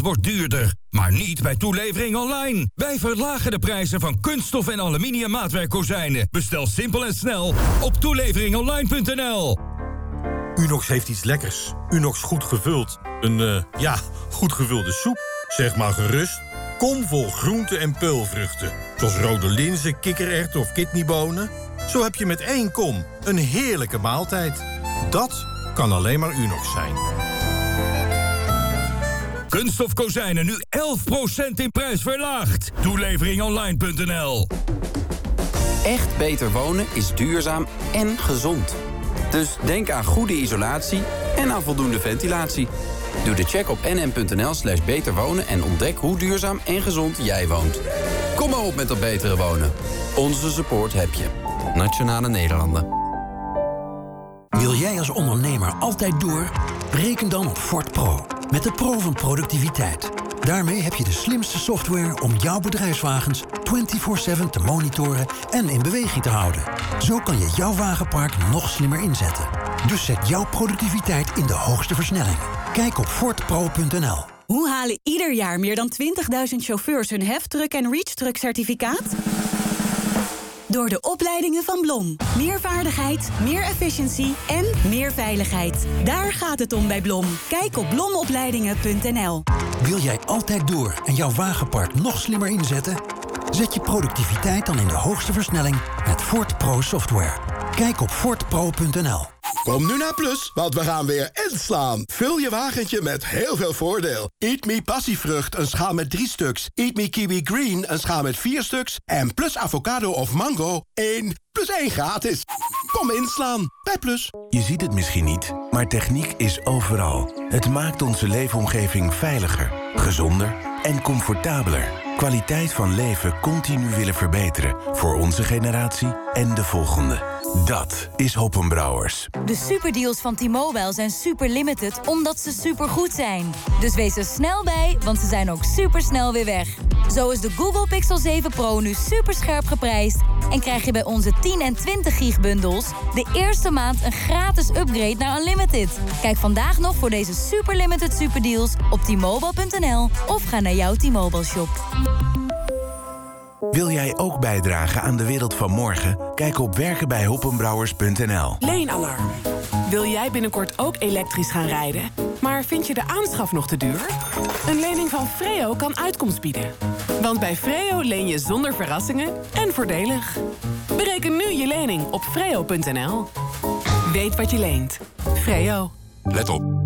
Wordt duurder, maar niet bij toelevering online. Wij verlagen de prijzen van kunststof en aluminium maatwerkkozijnen. Bestel simpel en snel op toeleveringonline.nl. Unox heeft iets lekkers. Unox goed gevuld. Een, eh, ja, goed gevulde soep. Zeg maar gerust. Kom vol groenten en peulvruchten. Zoals rode linzen, kikkererwten of kidneybonen. Zo heb je met één kom een heerlijke maaltijd. Dat kan alleen maar Unox zijn. Kunststof kozijnen nu 11% in prijs verlaagd. Toeleveringonline.nl Echt beter wonen is duurzaam en gezond. Dus denk aan goede isolatie en aan voldoende ventilatie. Doe de check op nm.nl slash beter wonen en ontdek hoe duurzaam en gezond jij woont. Kom maar op met dat betere wonen. Onze support heb je. Nationale Nederlanden. Wil jij als ondernemer altijd door? Reken dan op Ford Pro. Met de Pro van productiviteit. Daarmee heb je de slimste software om jouw bedrijfswagens 24/7 te monitoren en in beweging te houden. Zo kan je jouw wagenpark nog slimmer inzetten. Dus zet jouw productiviteit in de hoogste versnelling. Kijk op fordpro.nl. Hoe halen ieder jaar meer dan 20.000 chauffeurs hun heftruck en reach-truck certificaat? Door de opleidingen van Blom. Meer vaardigheid, meer efficiëntie en meer veiligheid. Daar gaat het om bij Blom. Kijk op blomopleidingen.nl. Wil jij altijd door en jouw wagenpark nog slimmer inzetten? Zet je productiviteit dan in de hoogste versnelling met Ford Pro software. Kijk op fordpro.nl. Kom nu naar Plus, want we gaan weer inslaan. Vul je wagentje met heel veel voordeel. Eat Me passievrucht, een schaal met drie stuks. Eat Me Kiwi Green, een schaal met vier stuks. En Plus avocado of mango, 1 plus 1 gratis. Kom inslaan bij Plus. Je ziet het misschien niet, maar techniek is overal. Het maakt onze leefomgeving veiliger, gezonder en comfortabeler. Kwaliteit van leven continu willen verbeteren. Voor onze generatie en de volgende. Dat is Hoppenbrouwers. De superdeals van T-Mobile zijn super limited omdat ze supergoed zijn. Dus wees er snel bij, want ze zijn ook supersnel weer weg. Zo is de Google Pixel 7 Pro nu superscherp geprijsd... en krijg je bij onze 10 en 20 gig bundels... de eerste maand een gratis upgrade naar Unlimited. Kijk vandaag nog voor deze super limited superdeals op t-mobile.nl... of ga naar jouw T-Mobile shop. Wil jij ook bijdragen aan de wereld van morgen? Kijk op werkenbijhoppenbrouwers.nl. Leenalarm. Wil jij binnenkort ook elektrisch gaan rijden? Maar vind je de aanschaf nog te duur? Een lening van Freo kan uitkomst bieden. Want bij Freo leen je zonder verrassingen en voordelig. Bereken nu je lening op freo.nl. Weet wat je leent. Freo. Let op.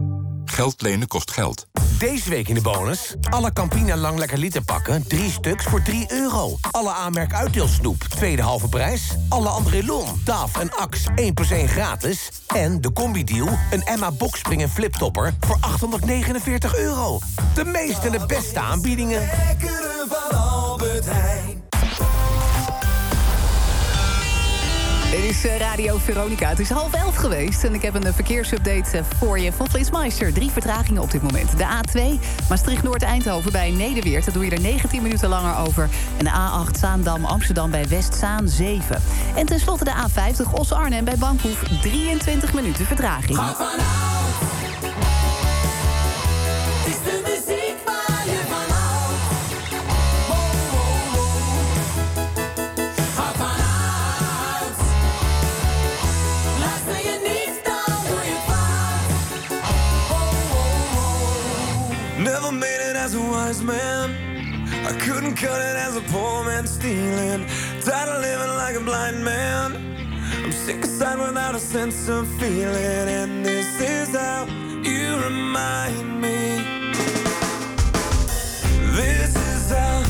Geld lenen kost geld. Deze week in de bonus. Alle Campina Lang Lekker Liter pakken. 3 stuks voor 3 euro. Alle aanmerk uitdeelsnoep. Tweede halve prijs. Alle André Lon, Taf en Ax 1 plus 1 gratis. En de combi-deal. Een Emma Boxspring en fliptopper voor 849 euro. De meeste en de beste aanbiedingen. Lekkere van Albert Heijn. Dit is eh, Radio Veronica. Het is half elf geweest en ik heb een eh, verkeersupdate eh, voor je van Flitsmeister. Drie vertragingen op dit moment. De A2 Maastricht-Noord-Eindhoven bij Nederweert. Daar doe je er 19 minuten langer over. En de A8 Zaandam-Amsterdam bij Westzaan 7. En tenslotte de A50 Os-Arnhem bij Bankhoef. 23 minuten vertraging. I never made it as a wise man. I couldn't cut it as a poor man stealing. Tired of living like a blind man. I'm sick aside without a sense of feeling. And this is how you remind me. This is how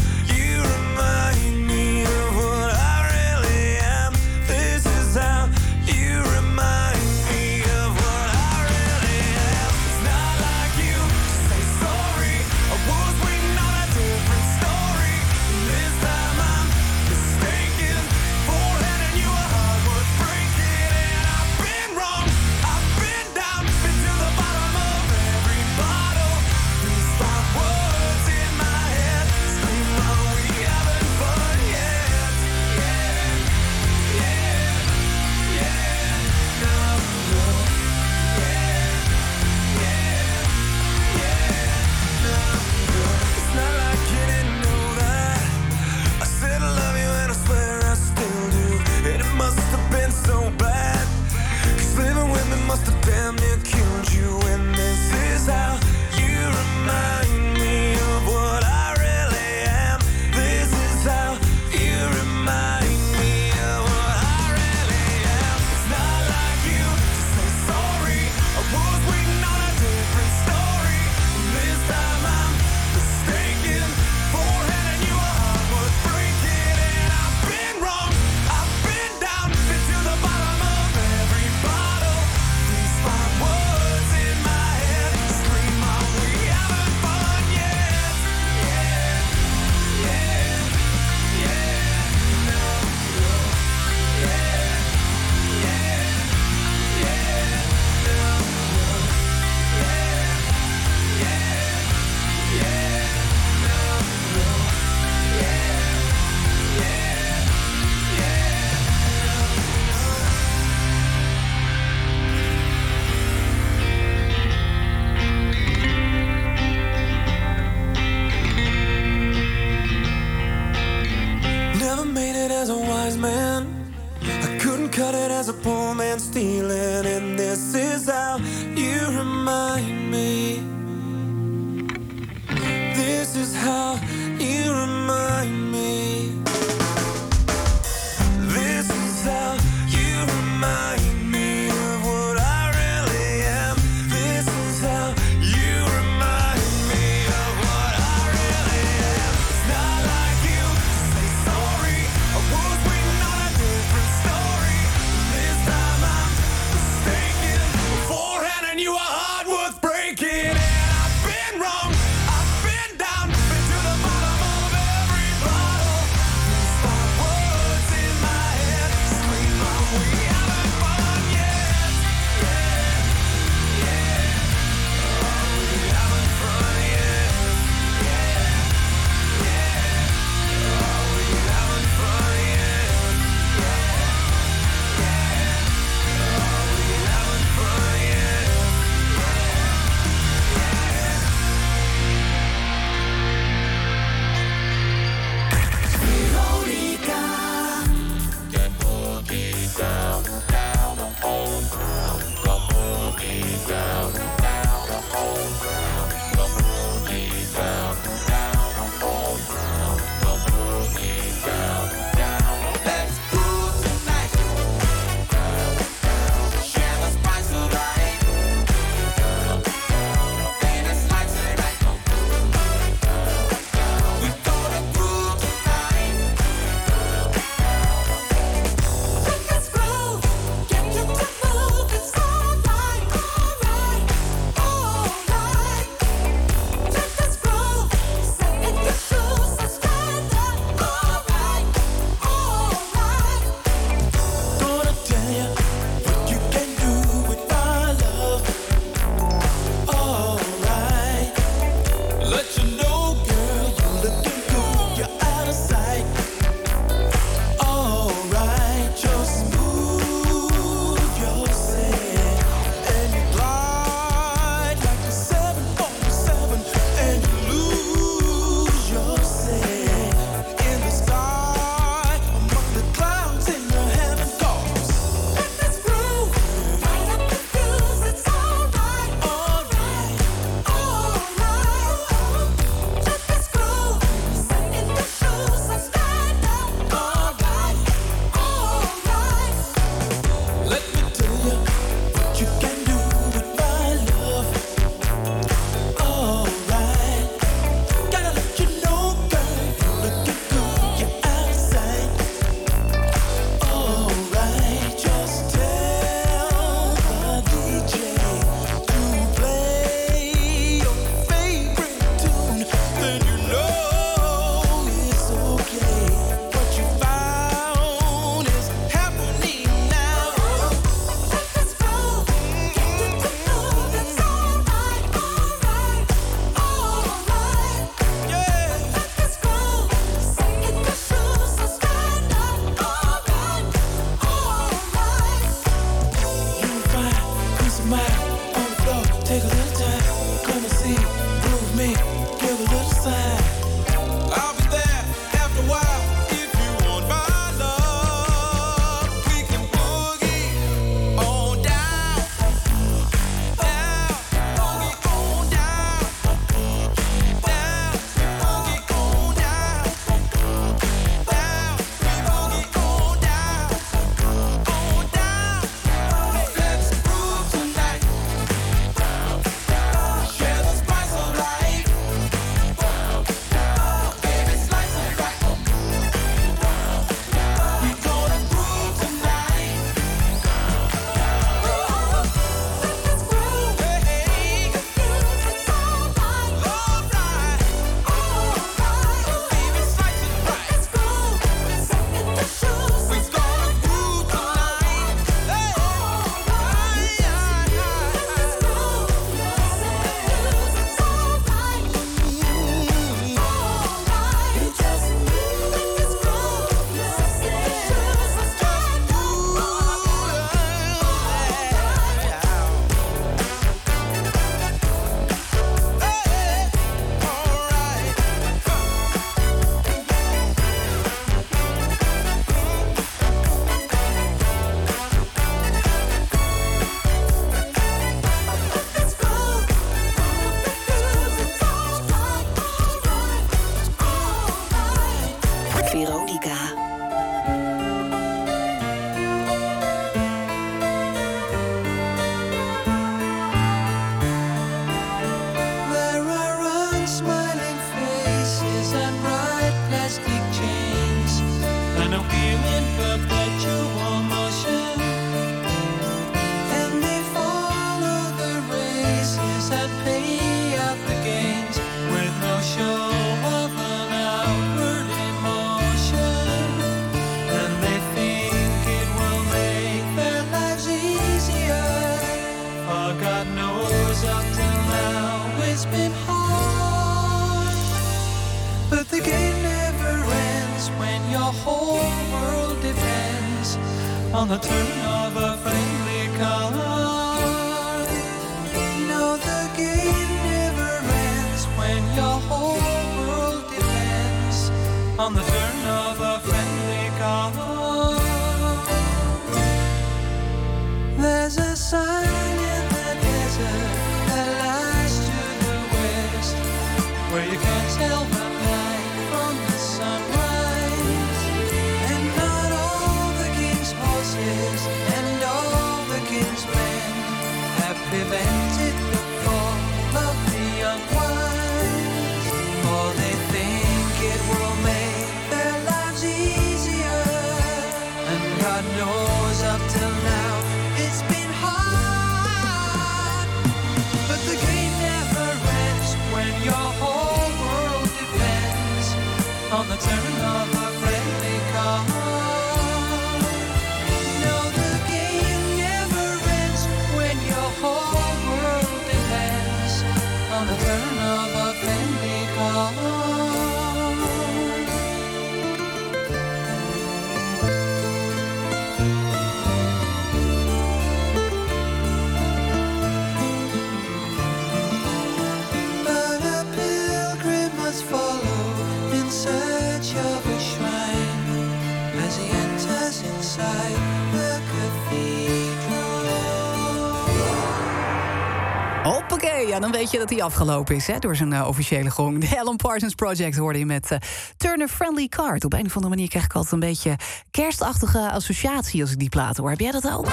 dat hij afgelopen is hè, door zijn eh, officiële gong. De Alan Parsons Project hoorde je met eh, Turner Friendly Card. Op een of andere manier krijg ik altijd een beetje kerstachtige associatie als ik die platen hoor. Heb jij dat ook?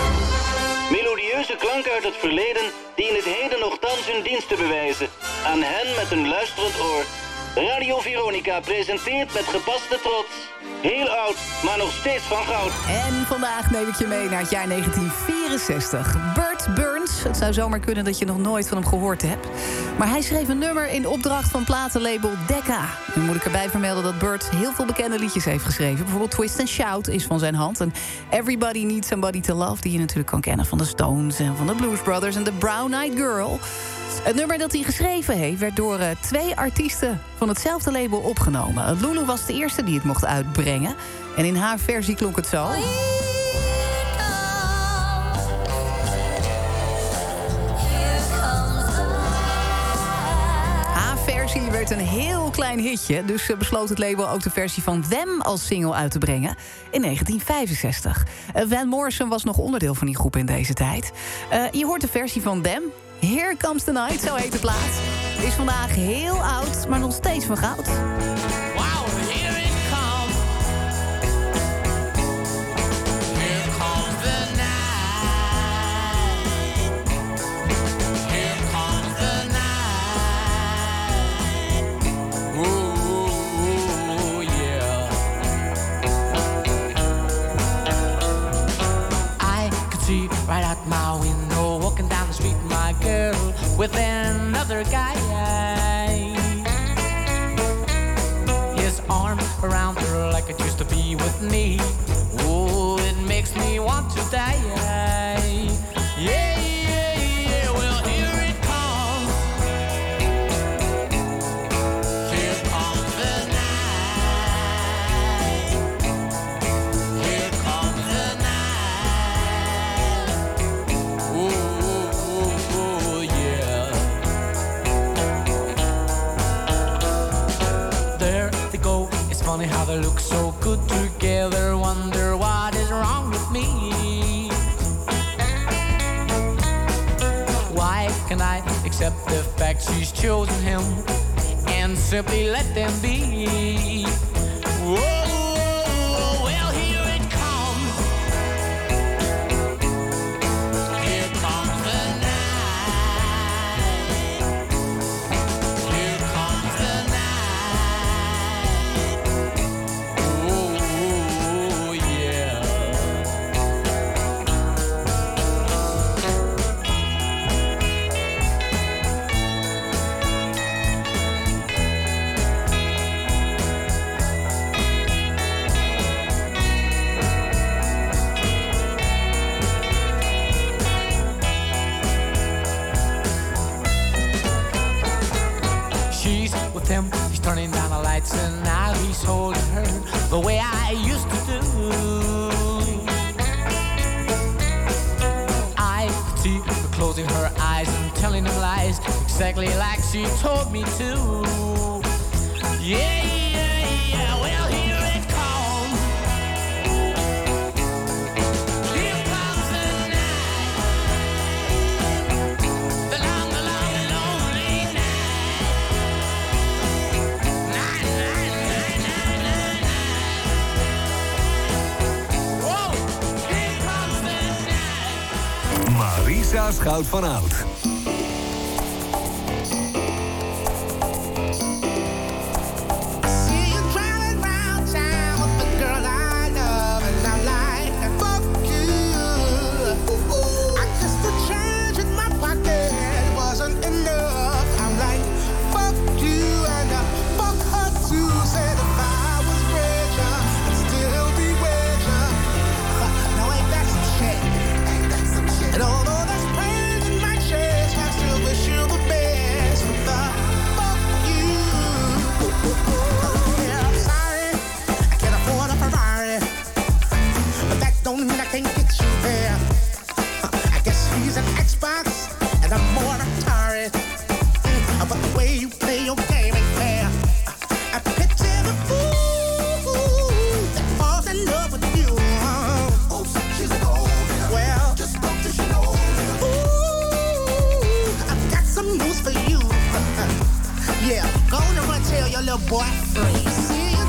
Melodieuze klanken uit het verleden die in het heden nog thans hun diensten bewijzen. Aan hen met een luisterend oor. Radio Veronica presenteert met gepaste trots. Heel oud, maar nog steeds van goud. En vandaag neem ik je mee naar het jaar 1964. Burns. Het zou zomaar kunnen dat je nog nooit van hem gehoord hebt. Maar hij schreef een nummer in opdracht van platenlabel Decca. Nu moet ik erbij vermelden dat Burt heel veel bekende liedjes heeft geschreven. Bijvoorbeeld Twist and Shout is van zijn hand. En Everybody Needs Somebody to Love, die je natuurlijk kan kennen van de Stones en van de Blues Brothers en de Brown Eyed Girl. Het nummer dat hij geschreven heeft werd door eh, twee artiesten van hetzelfde label opgenomen. Lulu was de eerste die het mocht uitbrengen. En in haar versie klonk het zo. Werd een heel klein hitje. Dus eh, besloot het label ook de versie van Them als single uit te brengen. In 1965. Eh, Van Morrison was nog onderdeel van die groep in deze tijd. Eh, je hoort de versie van Them. Here Comes the Night, zo heet de plaat. Is vandaag heel oud, maar nog steeds van goud. My window, walking down the street, my girl with another guy. His arms around her like it used to be with me. Oh, it makes me want to die. Together. Wonder what is wrong with me. Why can I accept the fact she's chosen him and simply let them be? Whoa, nights and I holding her the way I used to do. I see her closing her eyes and telling her lies exactly like she told me to. Yeah. Raasgoud van oud. Go on and tell your little boy free.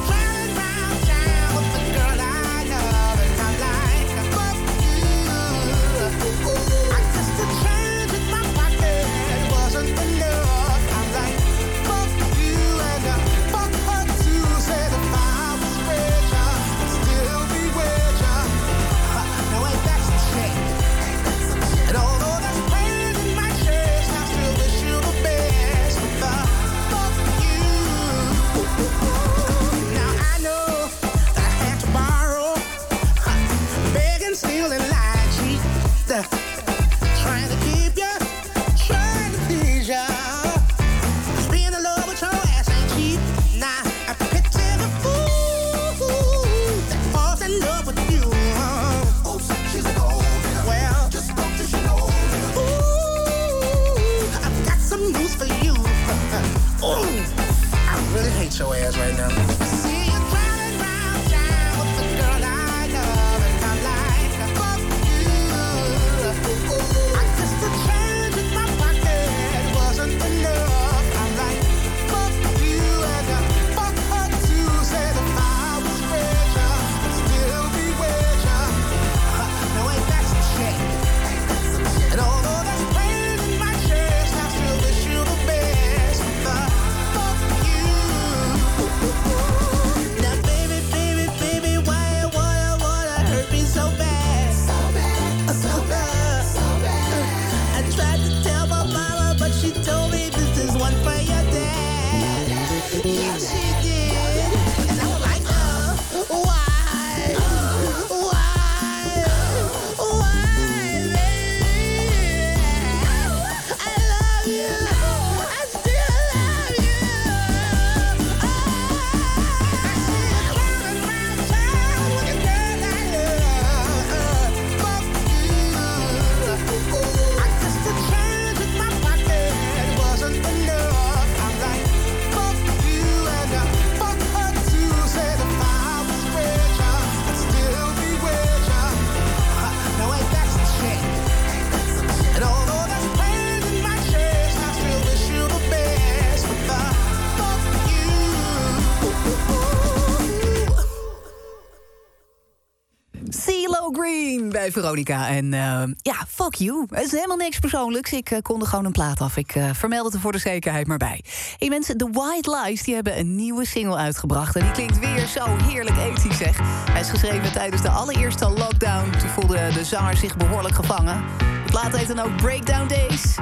Veronica. En eh, ja, fuck you. Het is helemaal niks persoonlijks. Ik eh, uh, er gewoon een plaat af. Ik uh, vermeld het er voor de zekerheid maar bij. Hey mensen, The White Lies die hebben een nieuwe single uitgebracht. En die klinkt weer zo heerlijk etisch. zeg. Hij is geschreven tijdens de allereerste lockdown. Toen voelde de zanger zich behoorlijk gevangen. De plaat heet dan ook Breakdown Days.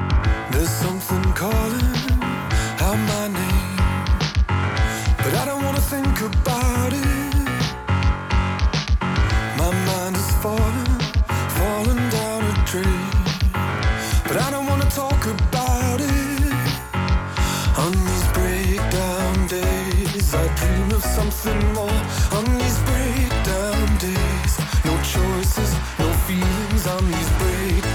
There's something calling out my name. But I don't wanna think about it. My mind is falling. falling down a tree, But I don't wanna talk about it. On these breakdown days, I dream of something more. On these breakdown days, no choices, no feelings. On these breakdown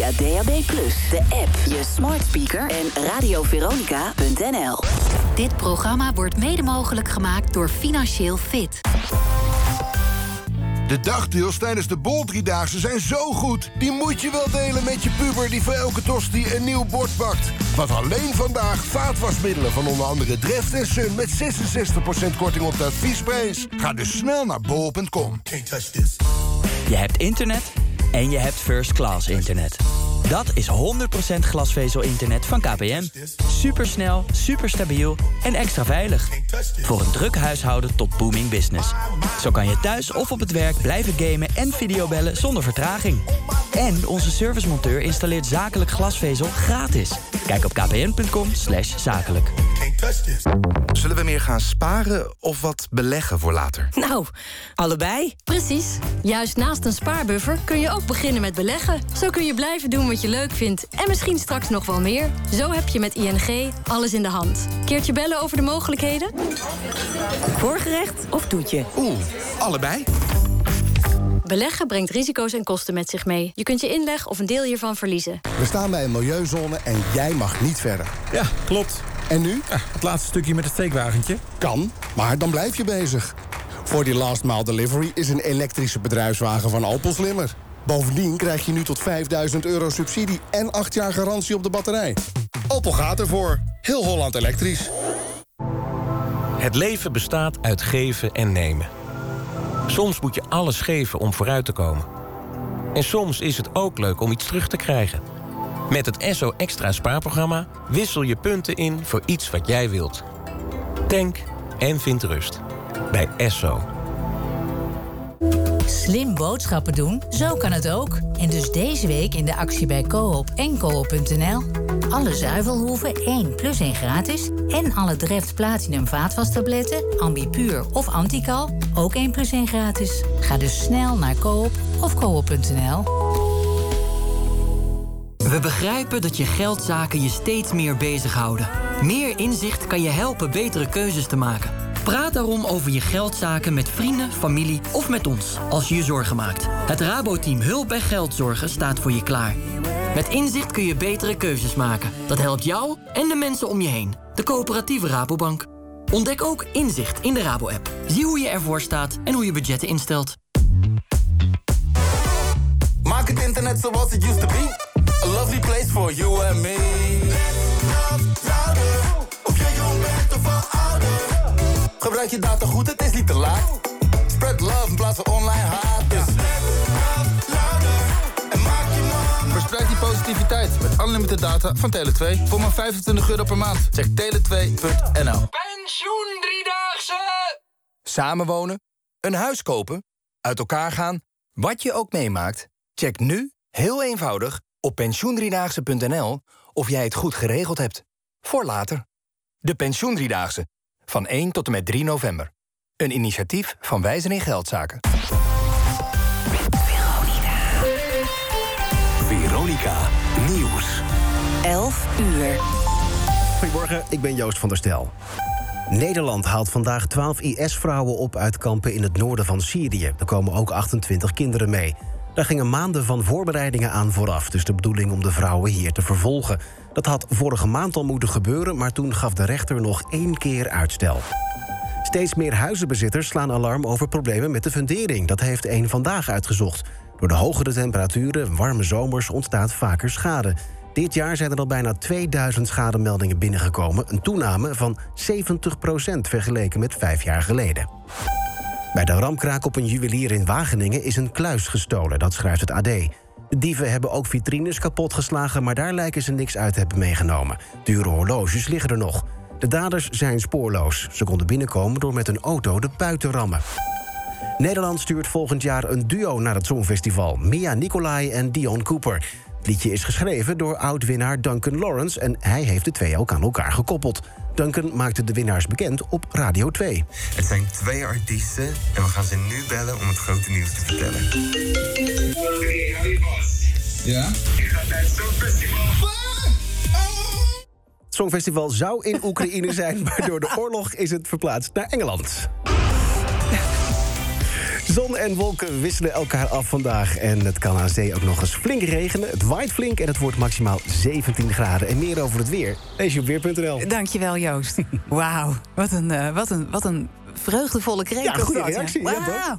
via DAB+, de app, je smart speaker en radioveronica.nl. Dit programma wordt mede mogelijk gemaakt door Financieel Fit. De dagdeals tijdens de Bol Driedaagse zijn zo goed. Die moet je wel delen met je puber die voor elke tosti een nieuw bord bakt. Want alleen vandaag vaatwasmiddelen van onder andere Dreft en Sun... met 66% korting op de adviesprijs. Ga dus snel naar bol.com. Je hebt internet en je hebt first class internet. Dat is 100% glasvezel-internet van KPN. Supersnel, superstabiel en extra veilig. Voor een druk huishouden tot booming business. Zo kan je thuis of op het werk blijven gamen en videobellen zonder vertraging. En onze servicemonteur installeert zakelijk glasvezel gratis. Kijk op kpn.com slash zakelijk. Zullen we meer gaan sparen of wat beleggen voor later? Nou, allebei. Precies. Juist naast een spaarbuffer kun je ook beginnen met beleggen. Zo kun je blijven doen wat je leuk vindt en misschien straks nog wel meer. Zo heb je met ING alles in de hand. Keertje bellen over de mogelijkheden? Voorgerecht of toetje? Oeh, allebei. Beleggen brengt risico's en kosten met zich mee. Je kunt je inleg of een deel hiervan verliezen. We staan bij een milieuzone en jij mag niet verder. Ja, klopt. En nu? het laatste stukje met het steekwagentje. Kan, maar dan blijf je bezig. Voor die last mile delivery is een elektrische bedrijfswagen van Opel slimmer. Bovendien krijg je nu tot 5000 euro subsidie en 8 jaar garantie op de batterij. Opel gaat ervoor. Heel Holland elektrisch. Het leven bestaat uit geven en nemen. Soms moet je alles geven om vooruit te komen. En soms is het ook leuk om iets terug te krijgen. Met het Esso Extra spaarprogramma wissel je punten in voor iets wat jij wilt. Denk en vind rust. Bij Esso. Slim boodschappen doen, zo kan het ook. En dus deze week in de actie bij Coop en Coop.nl. Alle zuivelhoeven 1 plus 1 gratis. En alle Dreft Platinum vaatwastabletten, Ambipuur of Antical, ook 1 plus 1 gratis. Ga dus snel naar Coop of Coop.nl. We begrijpen dat je geldzaken je steeds meer bezighouden. Meer inzicht kan je helpen betere keuzes te maken. Praat daarom over je geldzaken met vrienden, familie of met ons als je je zorgen maakt. Het Raboteam Hulp bij Geldzorgen staat voor je klaar. Met inzicht kun je betere keuzes maken. Dat helpt jou en de mensen om je heen. De coöperatieve Rabobank. Ontdek ook inzicht in de Rabo-app. Zie hoe je ervoor staat en hoe je budgetten instelt. Maak het internet zoals used to be. Lovely place for you and me. Gebruik je data goed, het is niet te laat. Spread love in plaats van online haat. Dus Verspreid die positiviteit met unlimited data van Tele2 voor maar 25 euro per maand. Check tele2.nl. Pensioen Driedaagse! Samenwonen, een huis kopen, uit elkaar gaan, wat je ook meemaakt. Check nu, heel eenvoudig, op pensioendriedaagse.nl of jij het goed geregeld hebt. Voor later. De Pensioendriedaagse. Van 1 tot en met 3 november. Een initiatief van Wijzen in Geldzaken. Veronica Nieuws. 11 uur. Goedemorgen, ik ben Joost van der Stel. Nederland haalt vandaag 12 IS-vrouwen op uit kampen in het noorden van Syrië. Er komen ook 28 kinderen mee. Daar gingen maanden van voorbereidingen aan vooraf. Dus de bedoeling om de vrouwen hier te vervolgen. Dat had vorige maand al moeten gebeuren, maar toen gaf de rechter nog één keer uitstel. Steeds meer huizenbezitters slaan alarm over problemen met de fundering. Dat heeft één vandaag uitgezocht. Door de hogere temperaturen en warme zomers ontstaat vaker schade. Dit jaar zijn er al bijna 2000 schademeldingen binnengekomen. Een toename van 70% vergeleken met vijf jaar geleden. Bij de ramkraak op een juwelier in Wageningen is een kluis gestolen, dat schrijft het AD. Dieven hebben ook vitrines kapotgeslagen, maar daar lijken ze niks uit te hebben meegenomen. Dure horloges liggen er nog. De daders zijn spoorloos. Ze konden binnenkomen door met een auto de pui te rammen. Nederland stuurt volgend jaar een duo naar het Songfestival. Mia Nicolai en Dion Cooper. Het liedje is geschreven door oud-winnaar Duncan Lawrence... en hij heeft de twee ook aan elkaar gekoppeld. Duncan maakte de winnaars bekend op Radio 2. Het zijn twee artiesten en we gaan ze nu bellen om het grote nieuws te vertellen. Ja? Ik ga tijdens zo'n festival. Het Songfestival zou in Oekraïne zijn... [LAUGHS] maar door de oorlog is het verplaatst naar Engeland. Zon en wolken wisselen elkaar af vandaag. En het kan aan zee ook nog eens flink regenen. Het waait flink en het wordt maximaal 17 graden. En meer over het weer, lees je op weer.nl. Dankjewel, Joost. Wauw, wat een, eh, wat een, wat een vreugdevolle kreet. Ja, goede reactie, ja. [LAUGHS]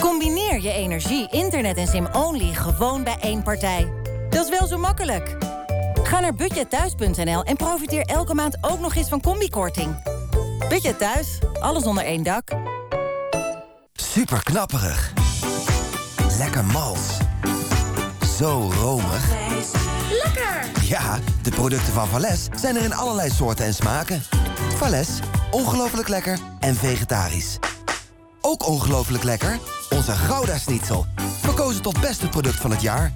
Combineer je energie, internet en sim-only gewoon bij één partij. Dat is wel zo makkelijk. Ga naar budgetthuis.nl en profiteer elke maand ook nog eens van combikorting. Budget Thuis, alles onder één dak. Super knapperig. Lekker mals. Zo romig. Lekker! Ja, de producten van Vales zijn er in allerlei soorten en smaken. Vales, ongelooflijk lekker en vegetarisch. Ook ongelooflijk lekker, onze Gouda Schnitzel. Verkozen tot beste product van het jaar.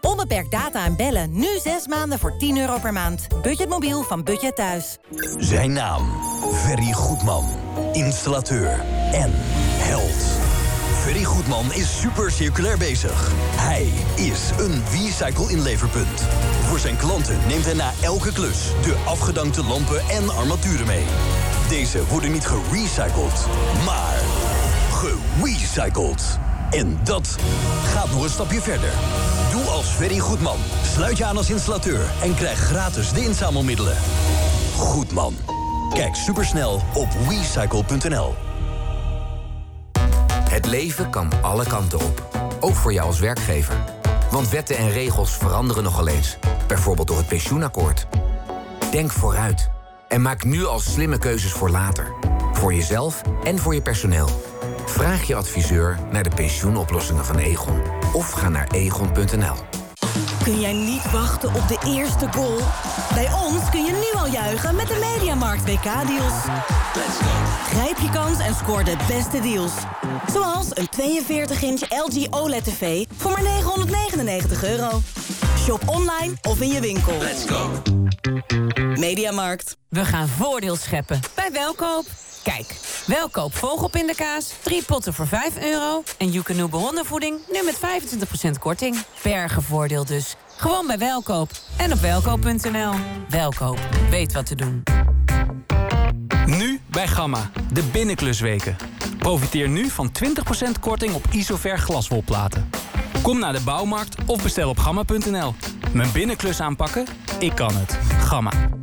Onbeperkt data en bellen, nu zes maanden voor 10 euro per maand. Budgetmobiel van Budget Thuis. Zijn naam, Ferry Goedman. Installateur en held. Ferry Goedman is super circulair bezig. Hij is een recycle inleverpunt. Voor zijn klanten neemt hij na elke klus de afgedankte lampen en armaturen mee. Deze worden niet gerecycled, maar gerecycled. En dat gaat nog een stapje verder. Als Ferry Goedman. Sluit je aan als installateur en krijg gratis de inzamelmiddelen. Goedman. Kijk supersnel op recycle.nl. Het leven kan alle kanten op. Ook voor jou als werkgever. Want wetten en regels veranderen nogal eens. Bijvoorbeeld door het pensioenakkoord. Denk vooruit. En maak nu al slimme keuzes voor later. Voor jezelf en voor je personeel. Vraag je adviseur naar de pensioenoplossingen van Egon. Of ga naar egon.nl. Kun jij niet wachten op de eerste goal? Bij ons kun je nu al juichen met de Mediamarkt WK-deals. Grijp je kans en scoor de beste deals. Zoals een 42-inch LG OLED-tv voor maar 999 euro. Shop online of in je winkel. Let's go. Mediamarkt. We gaan voordeel scheppen bij Welkoop. Kijk, Welkoop vogelpindakaas, drie potten voor 5 euro... en Joekanoe hondenvoeding nu met 25% korting. Bergenvoordeel dus. Gewoon bij Welkoop en op welkoop.nl. Welkoop, weet wat te doen. Nu bij Gamma, de binnenklusweken. Profiteer nu van 20% korting op Isover glaswolplaten. Kom naar de bouwmarkt of bestel op gamma.nl. Mijn binnenklus aanpakken? Ik kan het. Gamma.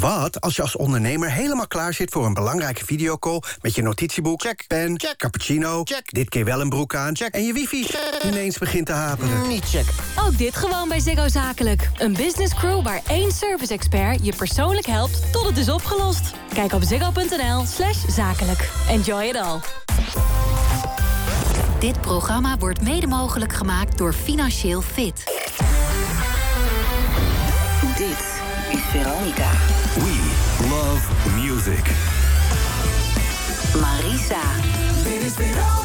Wat als je als ondernemer helemaal klaar zit voor een belangrijke videocall... met je notitieboek, Check. pen, Check. cappuccino, Check. dit keer wel een broek aan... check. en je wifi ineens begint te haperen? Mm, niet. Ook dit gewoon bij Ziggo Zakelijk. Een business crew waar één service expert je persoonlijk helpt tot het is opgelost. Kijk op ziggo.nl slash zakelijk. Enjoy it all. Dit programma wordt mede mogelijk gemaakt door Financieel Fit. Dit is Veronica. Marisa.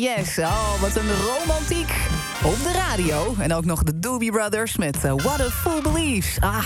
Yes. Oh, wat een romantiek op de radio. En ook nog de Doobie Brothers met eh, What a Fool Believes. Ah,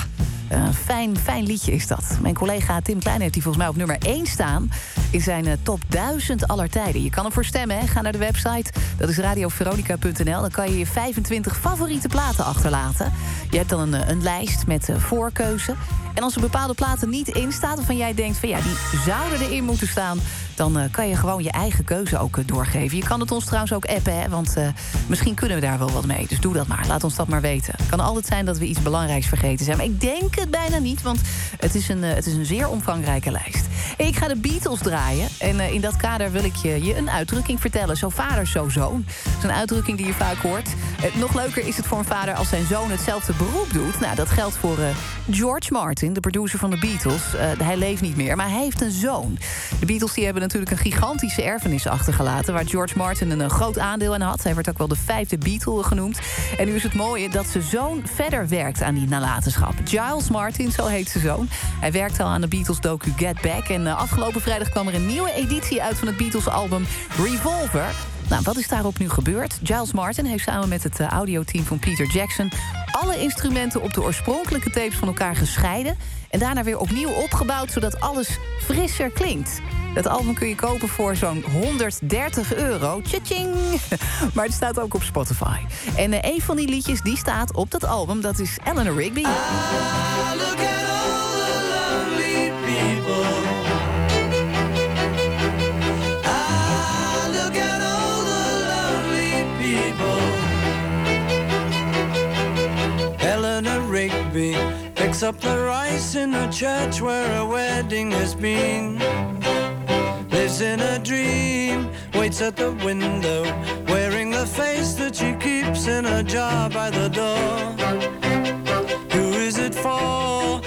een fijn, fijn liedje is dat. Mijn collega Tim Klein heeft die volgens mij op nummer 1 staan... in zijn eh, top 1000 aller tijden. Je kan ervoor stemmen, ga naar de website. Dat is radioveronica.nl. Dan kan je je 25 favoriete platen achterlaten. Je hebt dan een, eh, een lijst met eh, voorkeuze. En als er bepaalde platen niet in staat... waarvan jij denkt van ja, die zouden erin moeten staan... dan eh, kan je gewoon je eigen keuze ook eh, doorgeven. Je kan het ons trouwens ook appen, hè, want eh, misschien kunnen we daar wel wat mee. Dus doe dat maar, laat ons dat maar weten. Het kan altijd zijn dat we iets belangrijks vergeten zijn. Maar ik denk het bijna niet, want het is een, het is een zeer omvangrijke lijst. Ik ga de Beatles draaien. En in dat kader wil ik je, je een uitdrukking vertellen. Zo vader, zo zoon. Dat is een uitdrukking die je vaak hoort. Eh, nog leuker is het voor een vader als zijn zoon hetzelfde beroep doet. Nou, dat geldt voor eh, George Martin, de producer van de Beatles. Eh, hij leeft niet meer, maar hij heeft een zoon. De Beatles die hebben natuurlijk een gigantische erfenis achtergelaten... waar George Martin een, groot aandeel in had. Hij werd ook wel de vijfde Beatle genoemd. En nu is het mooie dat zijn zoon verder werkt aan die nalatenschap. Giles Martin, zo heet zijn zoon. Hij werkte al aan de Beatles docu Get Back. En afgelopen vrijdag kwam er een nieuwe editie uit van het Beatles album Revolver... Nou, wat is daarop nu gebeurd? Giles Martin heeft samen met het eh, audioteam van Peter Jackson... alle instrumenten op de oorspronkelijke tapes van elkaar gescheiden... en daarna weer opnieuw opgebouwd, zodat alles frisser klinkt. Dat album kun je kopen voor zo'n 130 euro. Tjatjing! [LAUGHS] Maar het staat ook op Spotify. En eh, een van die liedjes die staat op dat album, dat is Eleanor Rigby. Rigby picks up the rice in a church where a wedding has been. Lives in a dream, waits at the window, wearing the face that she keeps in a jar by the door. Who is it for?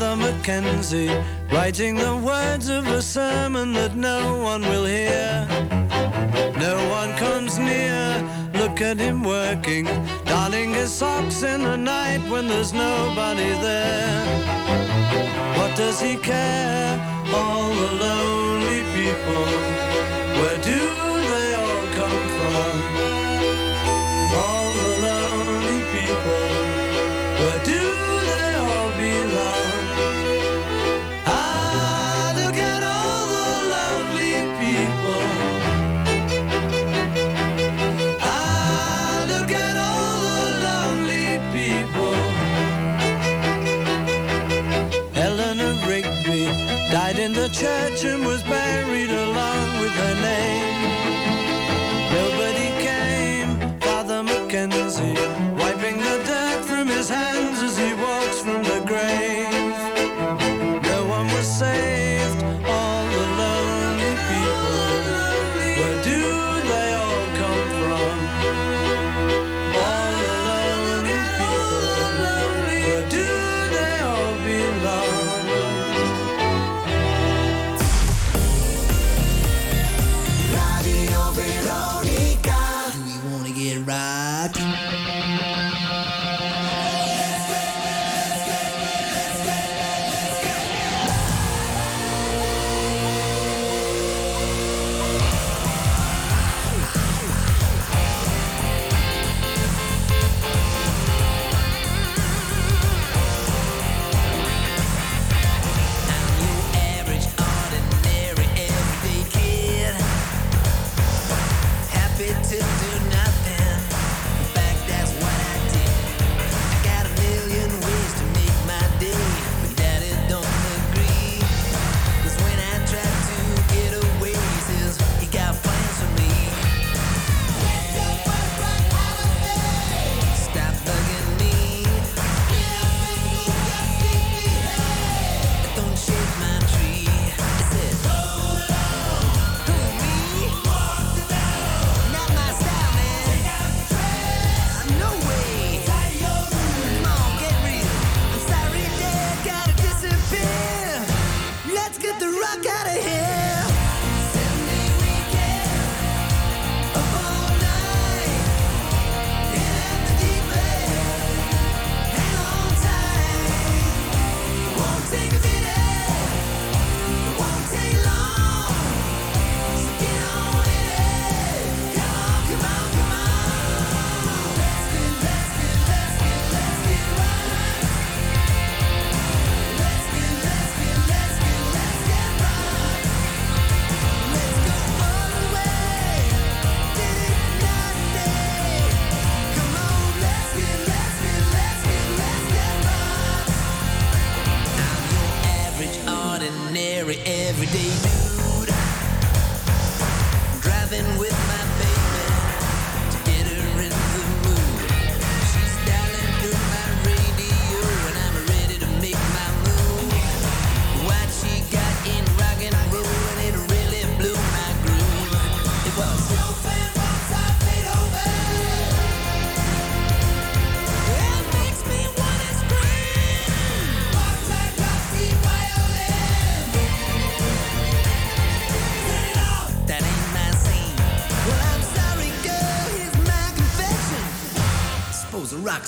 Mother Mackenzie, writing the words of a sermon that no one will hear. No one comes near, look at him working, darning his socks in the night when there's nobody there. What does he care? All the lonely people, where do they all come from?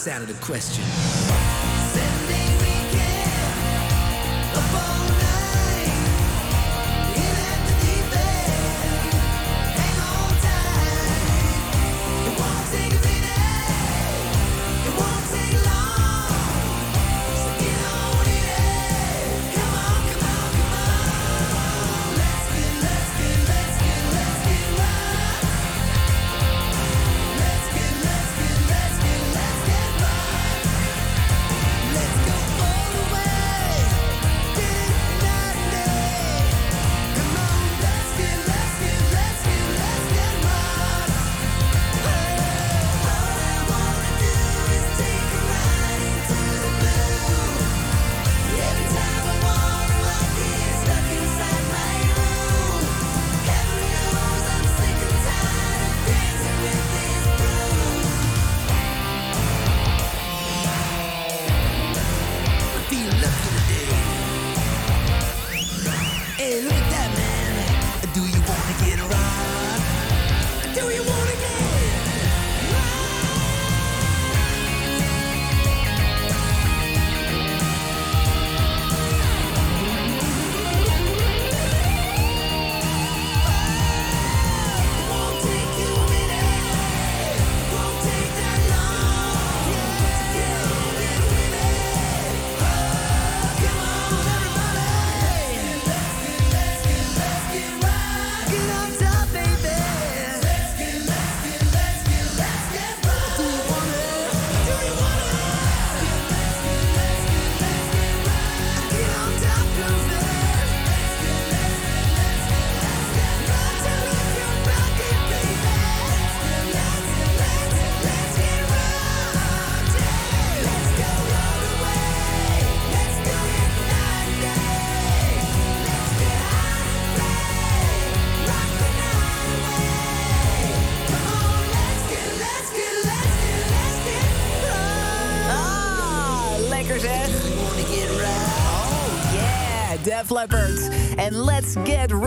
Out of the question.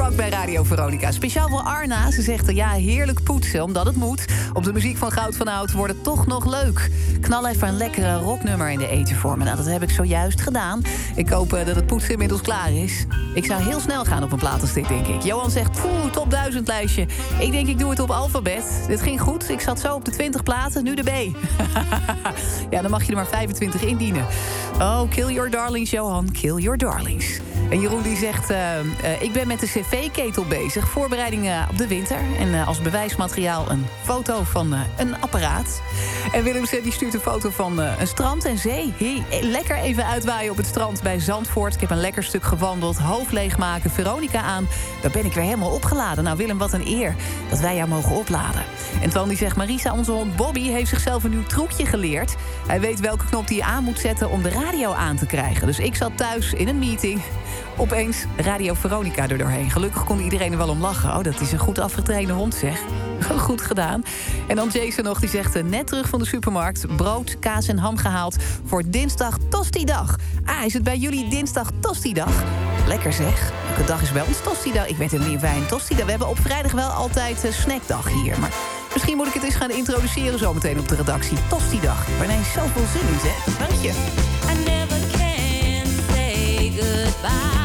Rock bij Radio Veronica. Speciaal voor Arna. Ze zegt ja, heerlijk poetsen, omdat het moet. Op de muziek van Goud van Oud wordt het toch nog leuk. Knal even een lekkere rocknummer in de eten voor me. Nou, dat heb ik zojuist gedaan. Ik hoop eh, dat het poetsen inmiddels klaar is. Ik zou heel snel gaan op een platenstick, denk ik. Johan zegt, poeh, top 1000 lijstje. Ik denk, ik doe het op alfabet. Dit ging goed. Ik zat zo op de 20 platen, nu de B. [LAUGHS] ja, dan mag je er maar 25 indienen. Oh, kill your darlings, Johan. Kill your darlings. En Jeroen die zegt, eh, eh, ik ben met de cv-ketel bezig. Voorbereidingen op de winter. En eh, als bewijsmateriaal een foto van een apparaat. En Willem die stuurt een foto van een strand en zee. Hey, lekker even uitwaaien op het strand bij Zandvoort. Ik heb een lekker stuk gewandeld. Hoofd leegmaken, Veronica aan. Daar ben ik weer helemaal opgeladen. Nou Willem, wat een eer dat wij jou mogen opladen. En Twan die zegt, Marisa, onze hond Bobby... heeft zichzelf een nieuw trucje geleerd. Hij weet welke knop hij aan moet zetten om de radio aan te krijgen. Dus ik zat thuis in een meeting opeens Radio Veronica er doorheen. Gelukkig kon iedereen er wel om lachen. Oh, dat is een goed afgetrainde hond, zeg. [LAUGHS] Goed gedaan. En dan Jason nog, die zegt eh, net terug van de supermarkt... brood, kaas en ham gehaald voor dinsdag Tosti-dag. Ah, is het bij jullie dinsdag Tosti-dag? Lekker zeg. Welke dag is bij ons Tosti-dag? Ik weet helemaal niet of wij een Tosti-dag... We hebben op vrijdag wel altijd eh, snackdag hier. Maar misschien moet ik het eens gaan introduceren zometeen op de redactie. Tosti-dag. Er ineens zoveel zin in, zeg. Dank je. I never can say goodbye.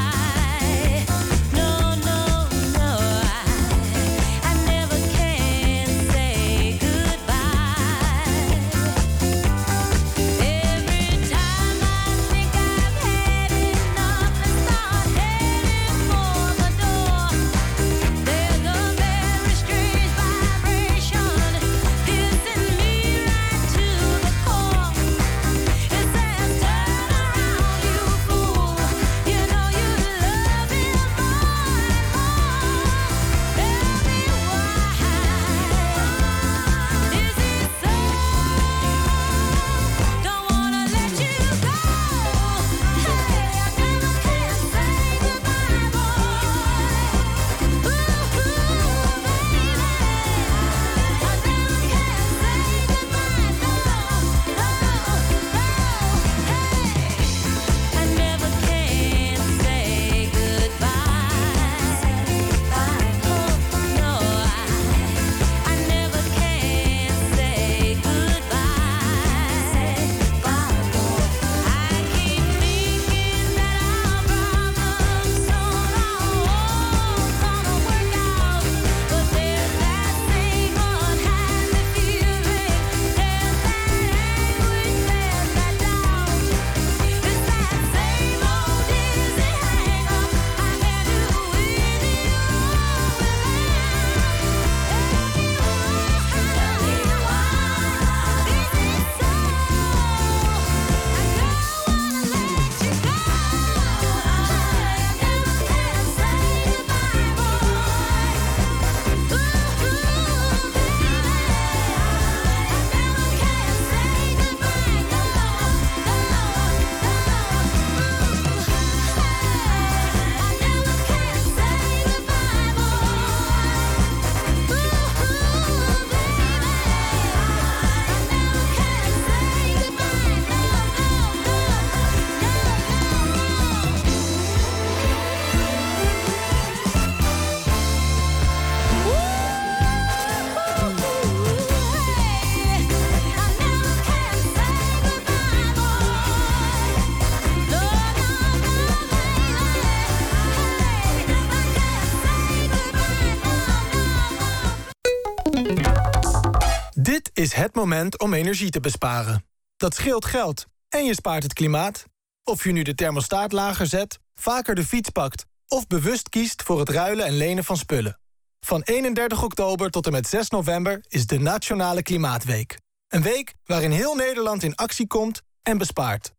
Is het moment om energie te besparen. Dat scheelt geld en je spaart het klimaat. Of je nu de thermostaat lager zet, vaker de fiets pakt... of bewust kiest voor het ruilen en lenen van spullen. Van 31 oktober tot en met 6 november is de Nationale Klimaatweek. Een week waarin heel Nederland in actie komt en bespaart.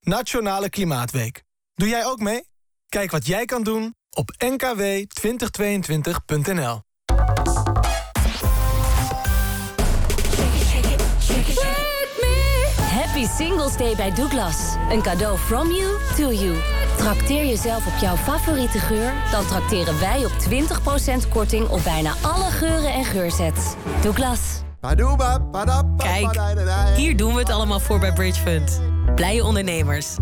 Nationale Klimaatweek. Doe jij ook mee? Kijk wat jij kan doen op nkw2022.nl. Happy Singles Day bij Douglas. Een cadeau from you to you. Trakteer jezelf op jouw favoriete geur? Dan trakteren wij op 20% korting op bijna alle geuren en geursets. Douglas. Kijk, hier doen we het allemaal voor bij Bridge Fund. Blije ondernemers.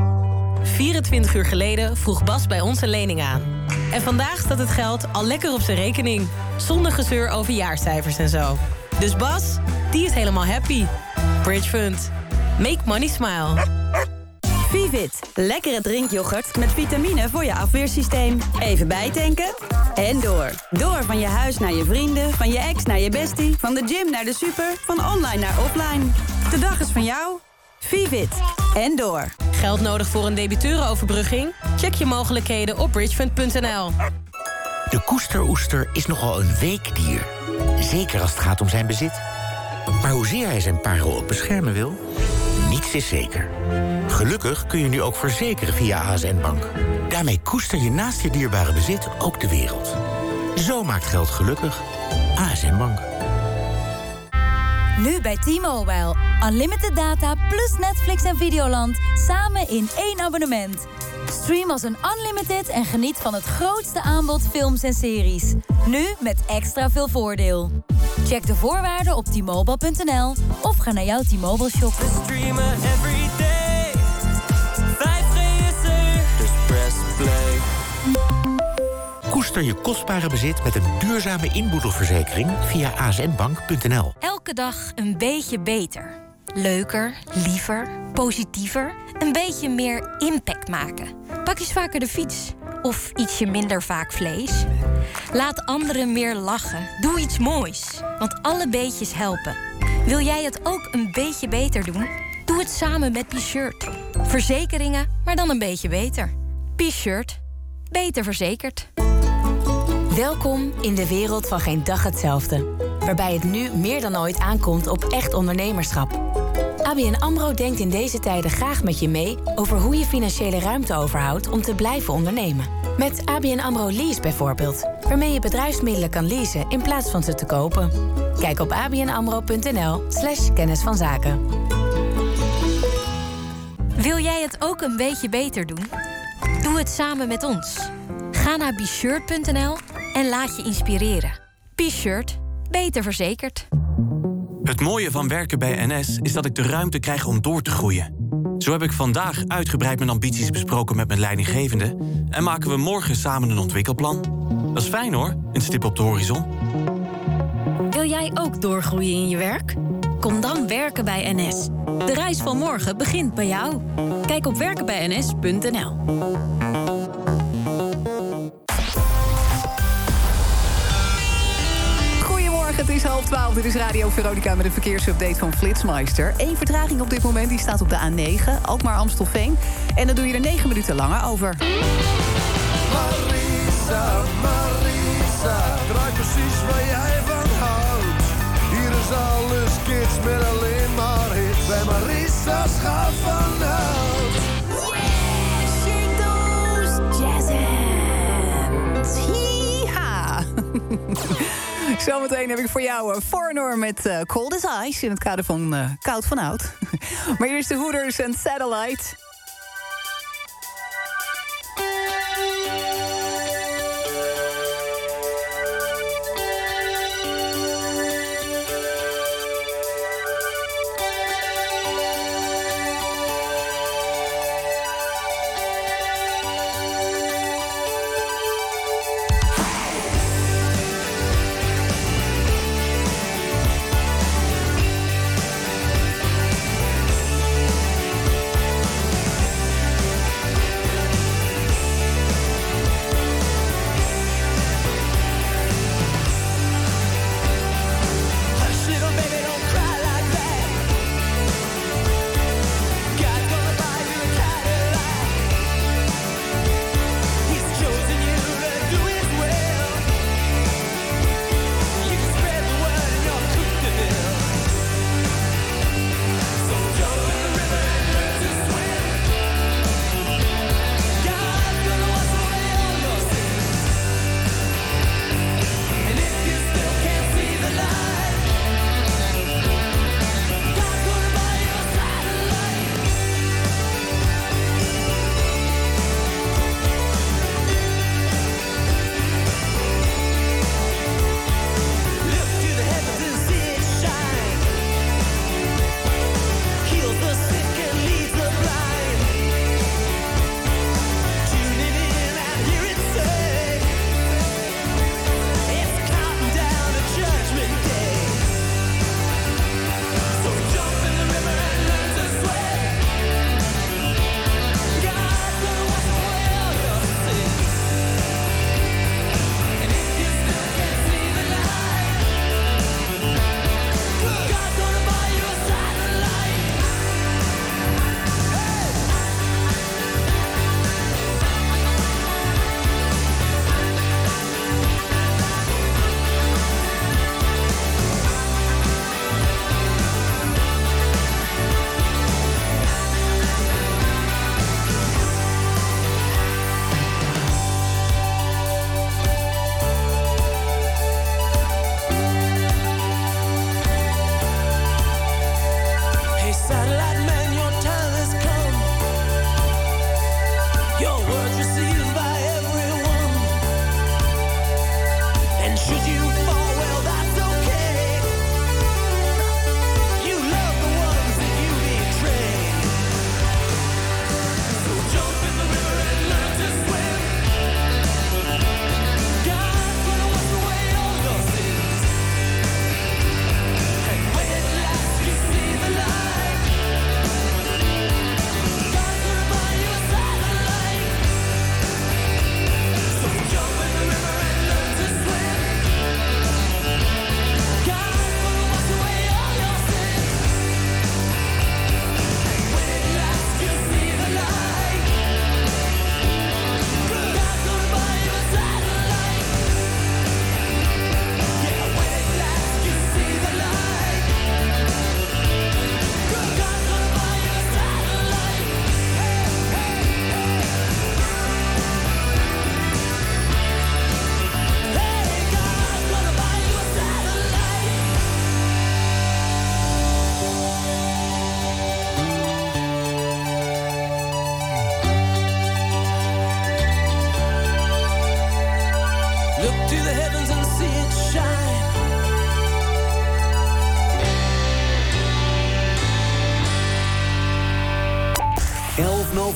24 uur geleden vroeg Bas bij ons een lening aan. En vandaag staat het geld al lekker op zijn rekening. Zonder gezeur over jaarcijfers en zo. Dus Bas, die is helemaal happy. Bridge Fund. Make money smile. Vivit, lekkere drinkyoghurt met vitamine voor je afweersysteem. Even bijtanken en door. Door van je huis naar je vrienden, van je ex naar je bestie... van de gym naar de super, van online naar offline. De dag is van jou. Vivit en door. Geld nodig voor een debiteurenoverbrugging? Check je mogelijkheden op bridgefund.nl. De koesteroester is nogal een weekdier. Zeker als het gaat om zijn bezit. Maar hoezeer hij zijn parel ook beschermen wil, niets is zeker. Gelukkig kun je nu ook verzekeren via ASN Bank. Daarmee koester je naast je dierbare bezit ook de wereld. Zo maakt geld gelukkig. ASN Bank. Nu bij T-Mobile. Unlimited data plus Netflix en Videoland samen in één abonnement. Stream als een unlimited en geniet van het grootste aanbod films en series. Nu met extra veel voordeel. Check de voorwaarden op t-mobile.nl of ga naar jouw T-Mobile shop. Streamen every day. 5G is er, dus press play. Koester je kostbare bezit met een duurzame inboedelverzekering via asnbank.nl. Elke dag een beetje beter. Leuker, liever, positiever. Een beetje meer impact maken. Pak eens vaker de fiets. Of ietsje minder vaak vlees. Laat anderen meer lachen. Doe iets moois. Want alle beetjes helpen. Wil jij het ook een beetje beter doen? Doe het samen met P-Shirt. Verzekeringen, maar dan een beetje beter. P-Shirt. Beter verzekerd. Welkom in de wereld van geen dag hetzelfde. Waarbij het nu meer dan ooit aankomt op echt ondernemerschap. ABN AMRO denkt in deze tijden graag met je mee... over hoe je financiële ruimte overhoudt om te blijven ondernemen. Met ABN AMRO Lease bijvoorbeeld. Waarmee je bedrijfsmiddelen kan leasen in plaats van ze te kopen. Kijk op abnamro.nl slash kennis van zaken. Wil jij het ook een beetje beter doen? Doe het samen met ons. Ga naar bshirt.nl en laat je inspireren. B-Shirt. Beter verzekerd. Het mooie van werken bij NS is dat ik de ruimte krijg om door te groeien. Zo heb ik vandaag uitgebreid mijn ambities besproken met mijn leidinggevende... en maken we morgen samen een ontwikkelplan. Dat is fijn hoor, een stip op de horizon. Wil jij ook doorgroeien in je werk? Kom dan werken bij NS. De reis van morgen begint bij jou. Kijk op werkenbijns.nl. het is half twaalf. Dit is Radio Veronica met een verkeersupdate van Flitsmeister. Eén vertraging op dit moment, die staat op de A9, ook maar Amstelveen. En dan doe je er negen minuten langer over. Marisa, Marisa, draai precies waar jij van houdt. Hier is alles kids met alleen maar hits. Bij Marisa schaaf van hout. Shake those jazzens. Hiha. [LAUGHS] Zometeen heb ik voor jou een Foreigner met eh, Cold as Ice... in het kader van eh, Koud van Oud. [LAUGHS] maar eerst de Hoeders en Satellite...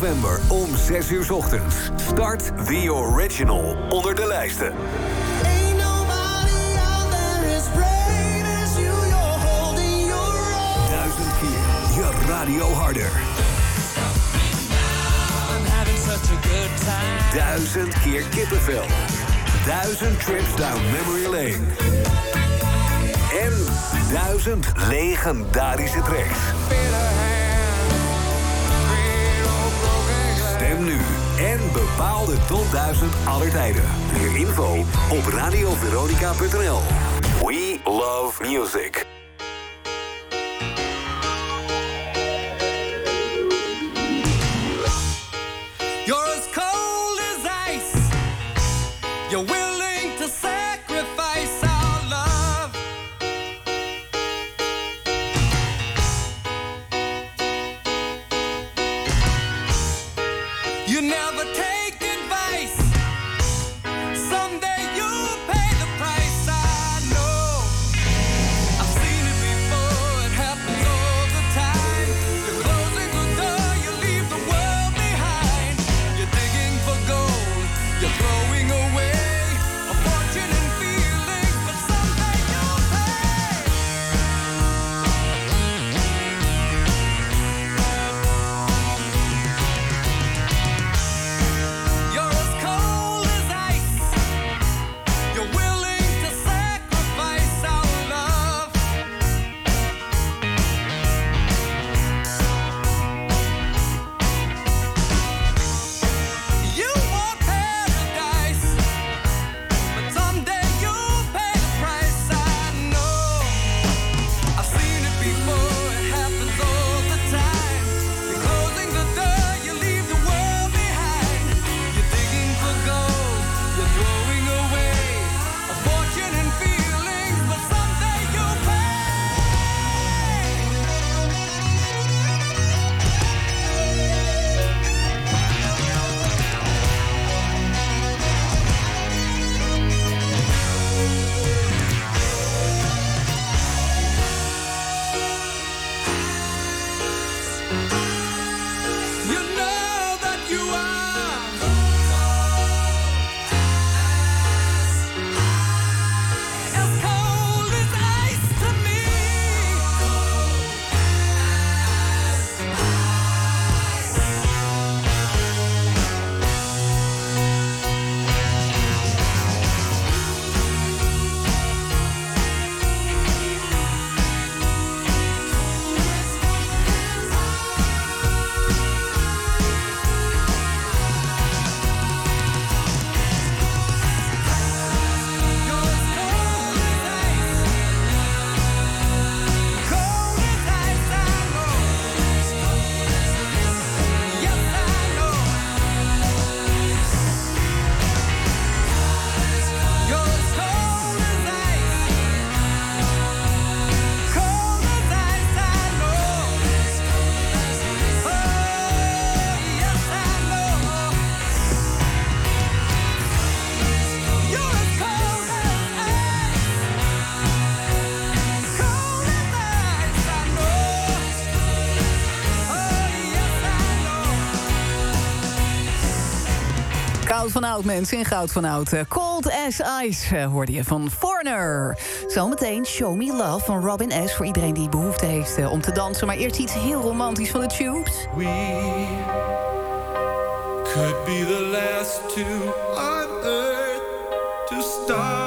november om 6 uur ochtends. Start The Original onder de lijsten. Duizend keer je radio harder. Duizend keer kippenvel. Duizend trips down memory lane. En duizend legendarische tracks. en bepaalde top 1000 aller tijden. Meer info op radioveronica.nl. We love music. Goud van oud, mensen, in goud van oud. Cold as Ice eh, hoorde je van Forner. Zometeen Show Me Love van Robin S. Voor iedereen die behoefte heeft eh, om te dansen. Maar eerst iets heel romantisch van de Tubes. We could be the last two on earth to start.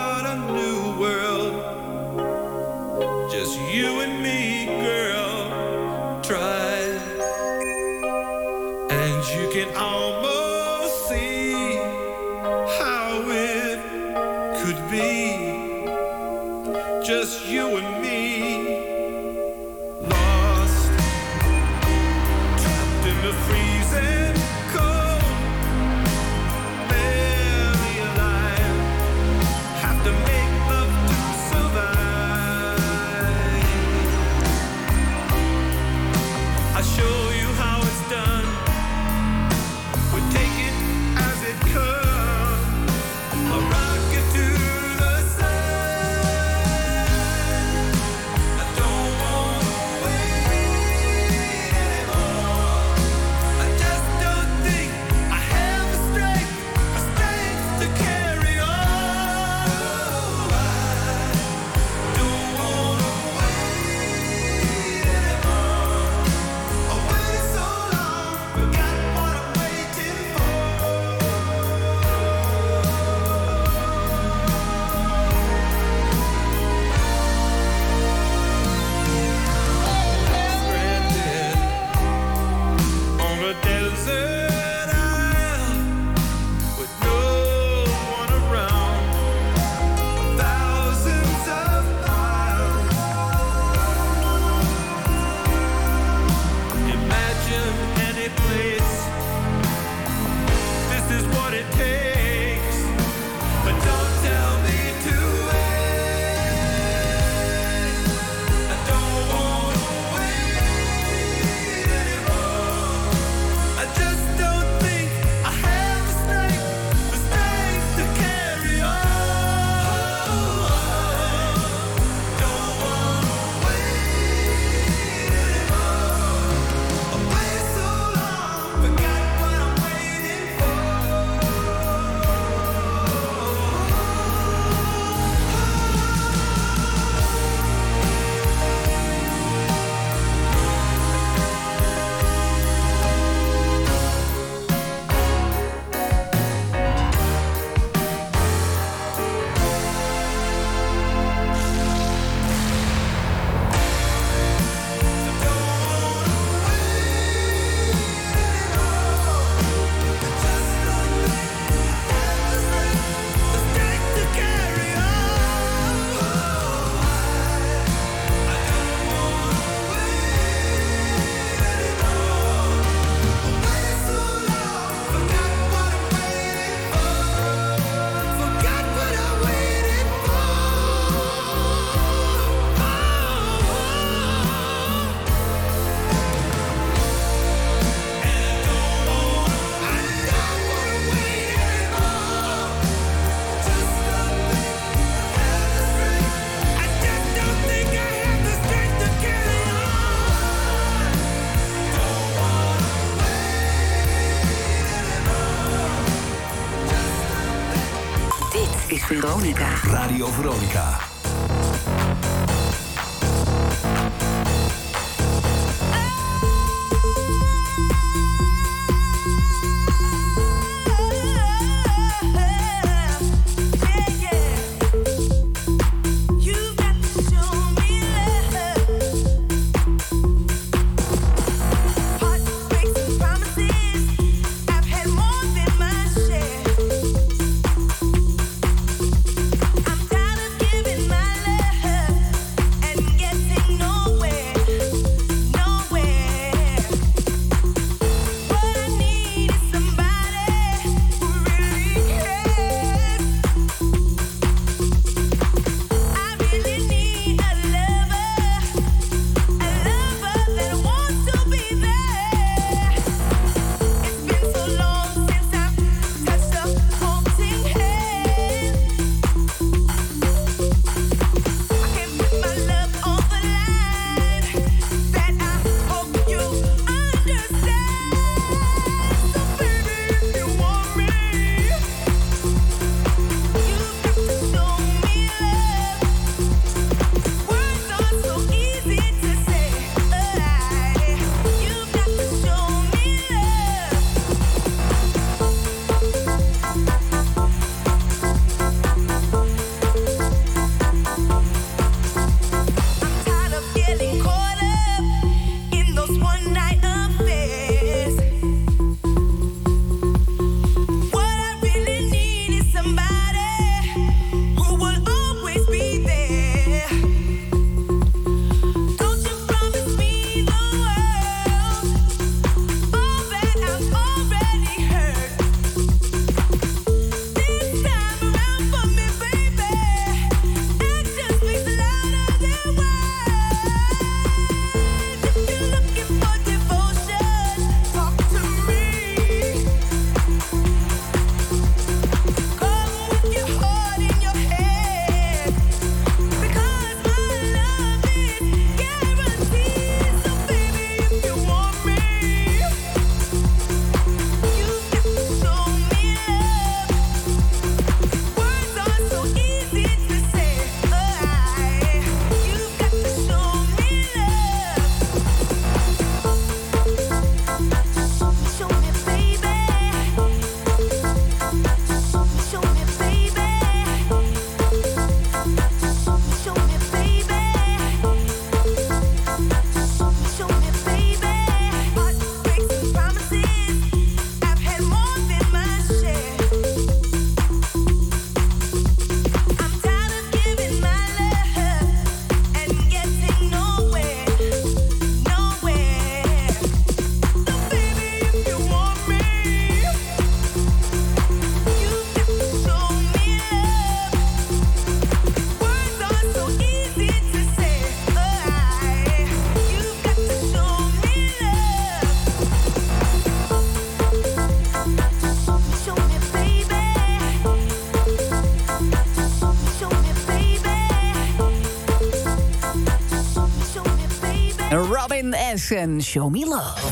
En Show Me Love.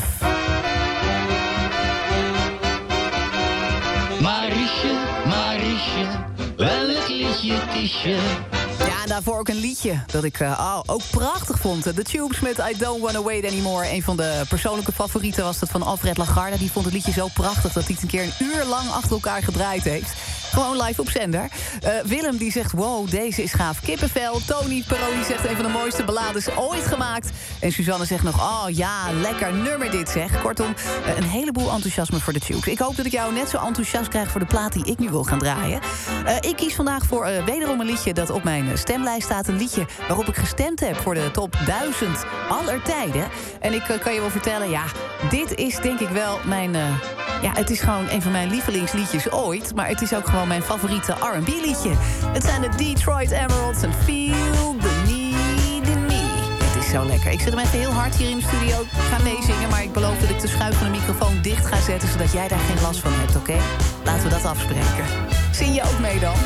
Mariesje, Mariesje, welk liedje je? Ja, en daarvoor ook een liedje dat ik eh, ook prachtig vond. The Tubes met I Don't Wanna Wait Anymore. Een van de persoonlijke favorieten was dat van Alfred Lagarde. Die vond het liedje zo prachtig dat hij het een keer een uur lang achter elkaar gedraaid heeft. Gewoon live op zender. Eh, Willem die zegt, wow, deze is gaaf. Kippenvel. Tony Peroni zegt, een van de mooiste ballades ooit gemaakt. En Suzanne zegt nog, oh ja, lekker nummer dit zeg. Kortom, eh, een heleboel enthousiasme voor de Tubes. Ik hoop dat ik jou net zo enthousiast krijg voor de plaat die ik nu wil gaan draaien. Eh, ik kies vandaag voor eh, wederom een liedje dat op mijn stemlijst staat. Een liedje waarop ik gestemd heb voor de top 1000 aller tijden. En ik kan je wel vertellen, ja, dit is denk ik wel mijn... ja, het is gewoon een van mijn lievelingsliedjes ooit. Maar het is ook gewoon mijn favoriete R&B liedje. Het zijn de Detroit Emeralds en Feel zo lekker. Ik zet hem even heel hard hier in de studio. Ik ga meezingen, maar ik beloof dat ik de schuif van de microfoon dicht ga zetten... zodat jij daar geen last van hebt, oké? Laten we dat afspreken. Zing je ook mee dan?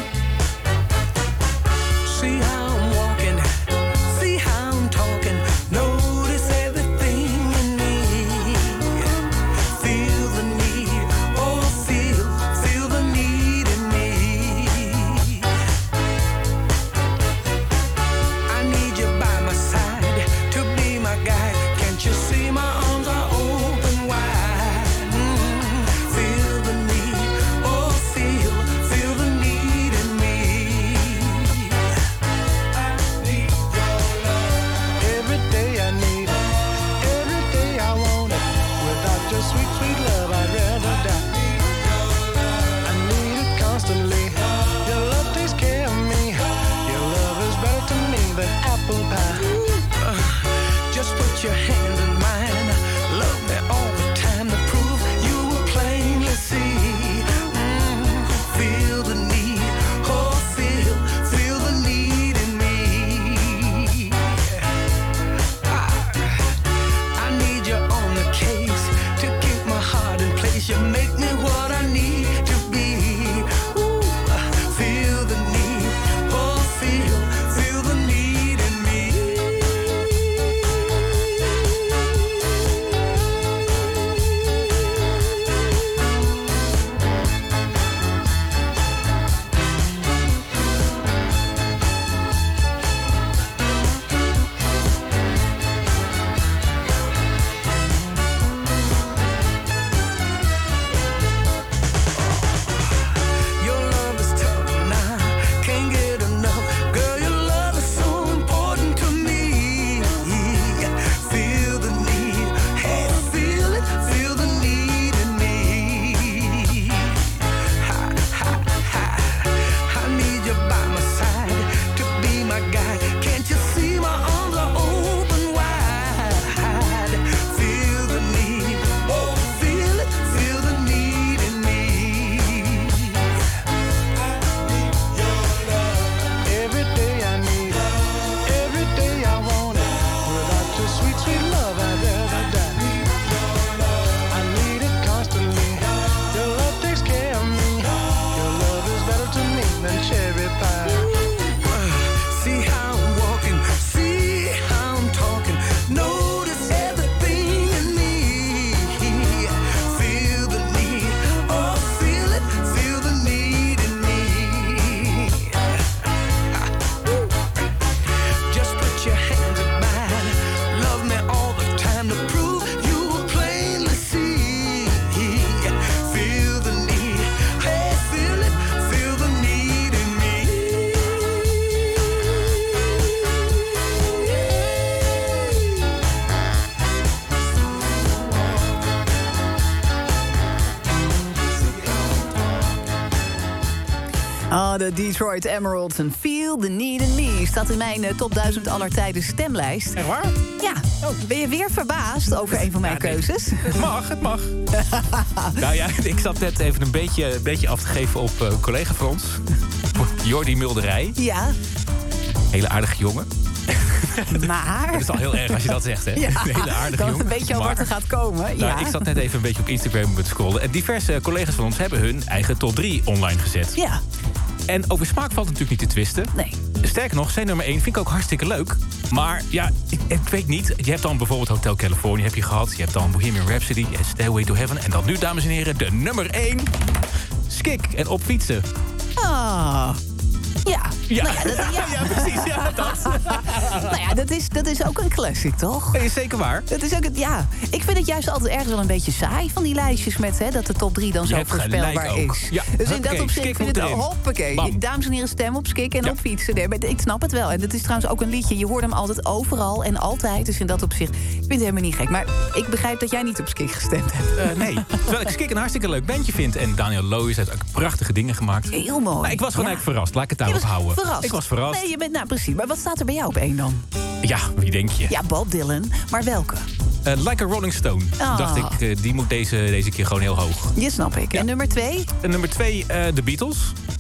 Detroit Emeralds en Feel the Need in Me... staat in mijn eh, top 1000 aller tijden stemlijst. Echt waar? Ja. Ben je weer verbaasd over een van mijn keuzes? Het mag, het mag. [LAUGHS] nou ja, ik zat net even een beetje, een beetje af te geven op eh, een collega van ons. [LAUGHS] Jordi Mulderij. Ja. Hele aardige jongen. [LAUGHS] Maar... Dat is al heel erg als je dat zegt, hè? Ja, een hele aardige dat jongen. een beetje al wat er gaat komen. Nou, ja. Ik zat net even een beetje op Instagram te scrollen. En diverse collega's van ons hebben hun eigen top 3 online gezet. Ja. En over smaak valt natuurlijk niet te twisten. Nee. Sterker nog, zijn nummer 1 vind ik ook hartstikke leuk. Maar ja, ik, ik weet niet. Je hebt dan bijvoorbeeld Hotel California heb je gehad. Je hebt dan Bohemian Rhapsody en Stairway to Heaven. En dan nu, dames en heren, de nummer 1. Skik en op fietsen. Ah. Ja. Ja. Nou ja, dat, ja. Ja, precies, ja, dat. [LAUGHS] nou ja, dat is, dat is ook een classic, toch? Is zeker waar. Dat is ook het, ja. Ik vind het juist altijd ergens wel een beetje saai van die lijstjes met hè, dat de top 3 dan Je zo voorspelbaar is. Ja, dus in dat opzicht vind ik het hoppakee. Bam. Dames en heren, stem op skik en op fietsen. Nee, maar ik snap het wel. En het is trouwens ook een liedje. Je hoort hem altijd overal en altijd. Dus in dat opzicht, ik vind het helemaal niet gek. Maar ik begrijp dat jij niet op skik gestemd hebt. Eh, nee. Terwijl ik Skik een hartstikke leuk bandje vind. En Daniel Loos heeft ook prachtige dingen gemaakt. Heel mooi. Maar ik was gewoon eigenlijk verrast. Laat ik het Je verrast. Ik was verrast. Nee, je bent, nou precies. Maar wat staat er bij jou op één dan? Ja, wie denk je? Ja, Bob Dylan. Maar welke? Eh, like a Rolling Stone. Ah. Dacht ik, eh, die moet deze, deze keer gewoon heel hoog. Die snap ik. En nummer twee? En nummer twee, eh de Beatles.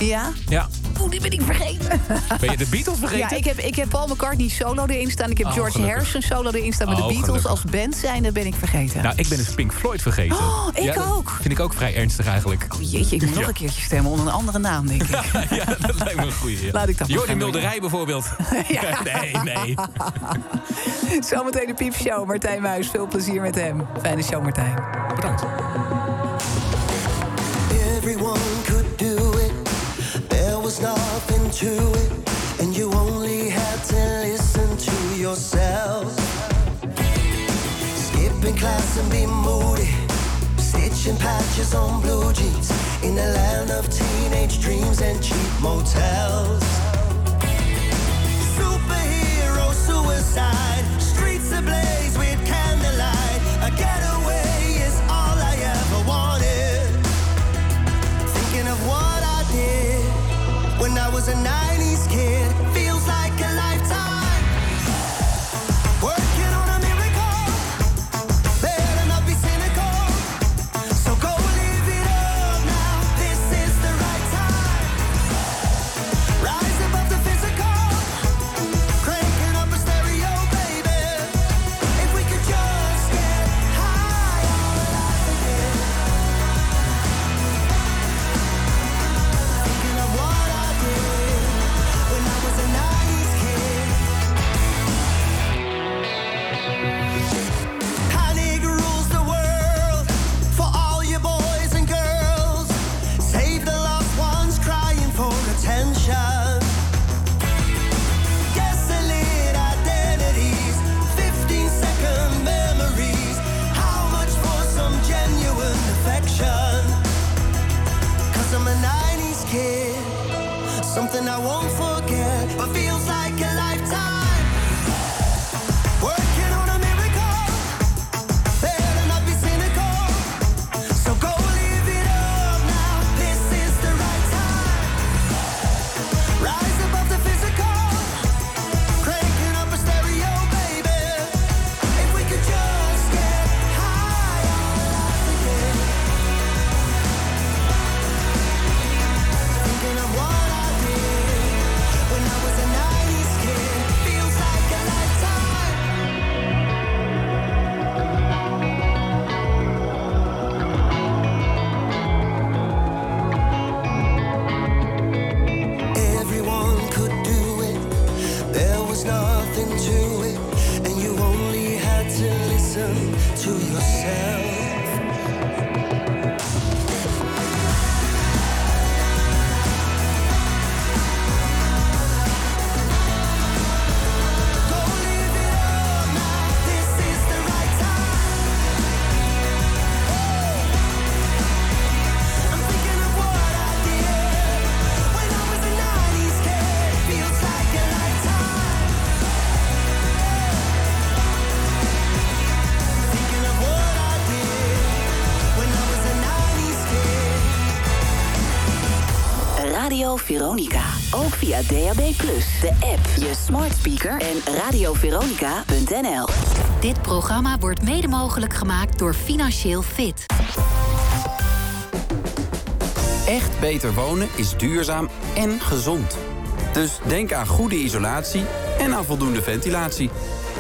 Ja? Ja. Oeh, die ben ik vergeten. Ben je de Beatles [LAUGHS] vergeten? Ja, ik heb, ik heb Paul McCartney solo erin staan. Ik heb Oh, George gelukkig. Harrison solo erin staan. Maar de Oh, Beatles gelukkig. als band zijn, dat ben ik vergeten. Nou, ik ben dus Pink Floyd vergeten. Oh, ik Ja, ook. Vind ik ook vrij ernstig eigenlijk. Oh jeetje, ik moet nog een keertje stemmen onder een andere naam, denk ik. [LAUGHS] ja, dat lijkt me een goeie. Ja. Laat ik dat Jordi. Mulderij bijvoorbeeld. [LAUGHS] Nee, nee. Zometeen de piepshow. Martijn Muis, veel plezier met hem. Fijne show, Martijn. Bedankt. Everyone nothing it. And you only had to listen to yourself. Skipping class and be moody. Stitching patches on blue jeans. In a land of teenage dreams and cheap motels. Superhero suicide. Streets ablaze with candlelight. A getaway was a 90s Radio Veronica. Ook via DAB+, de app, je smart speaker en radioveronica.nl. Dit programma wordt mede mogelijk gemaakt door Financieel Fit. Echt beter wonen is duurzaam en gezond. Dus denk aan goede isolatie en aan voldoende ventilatie.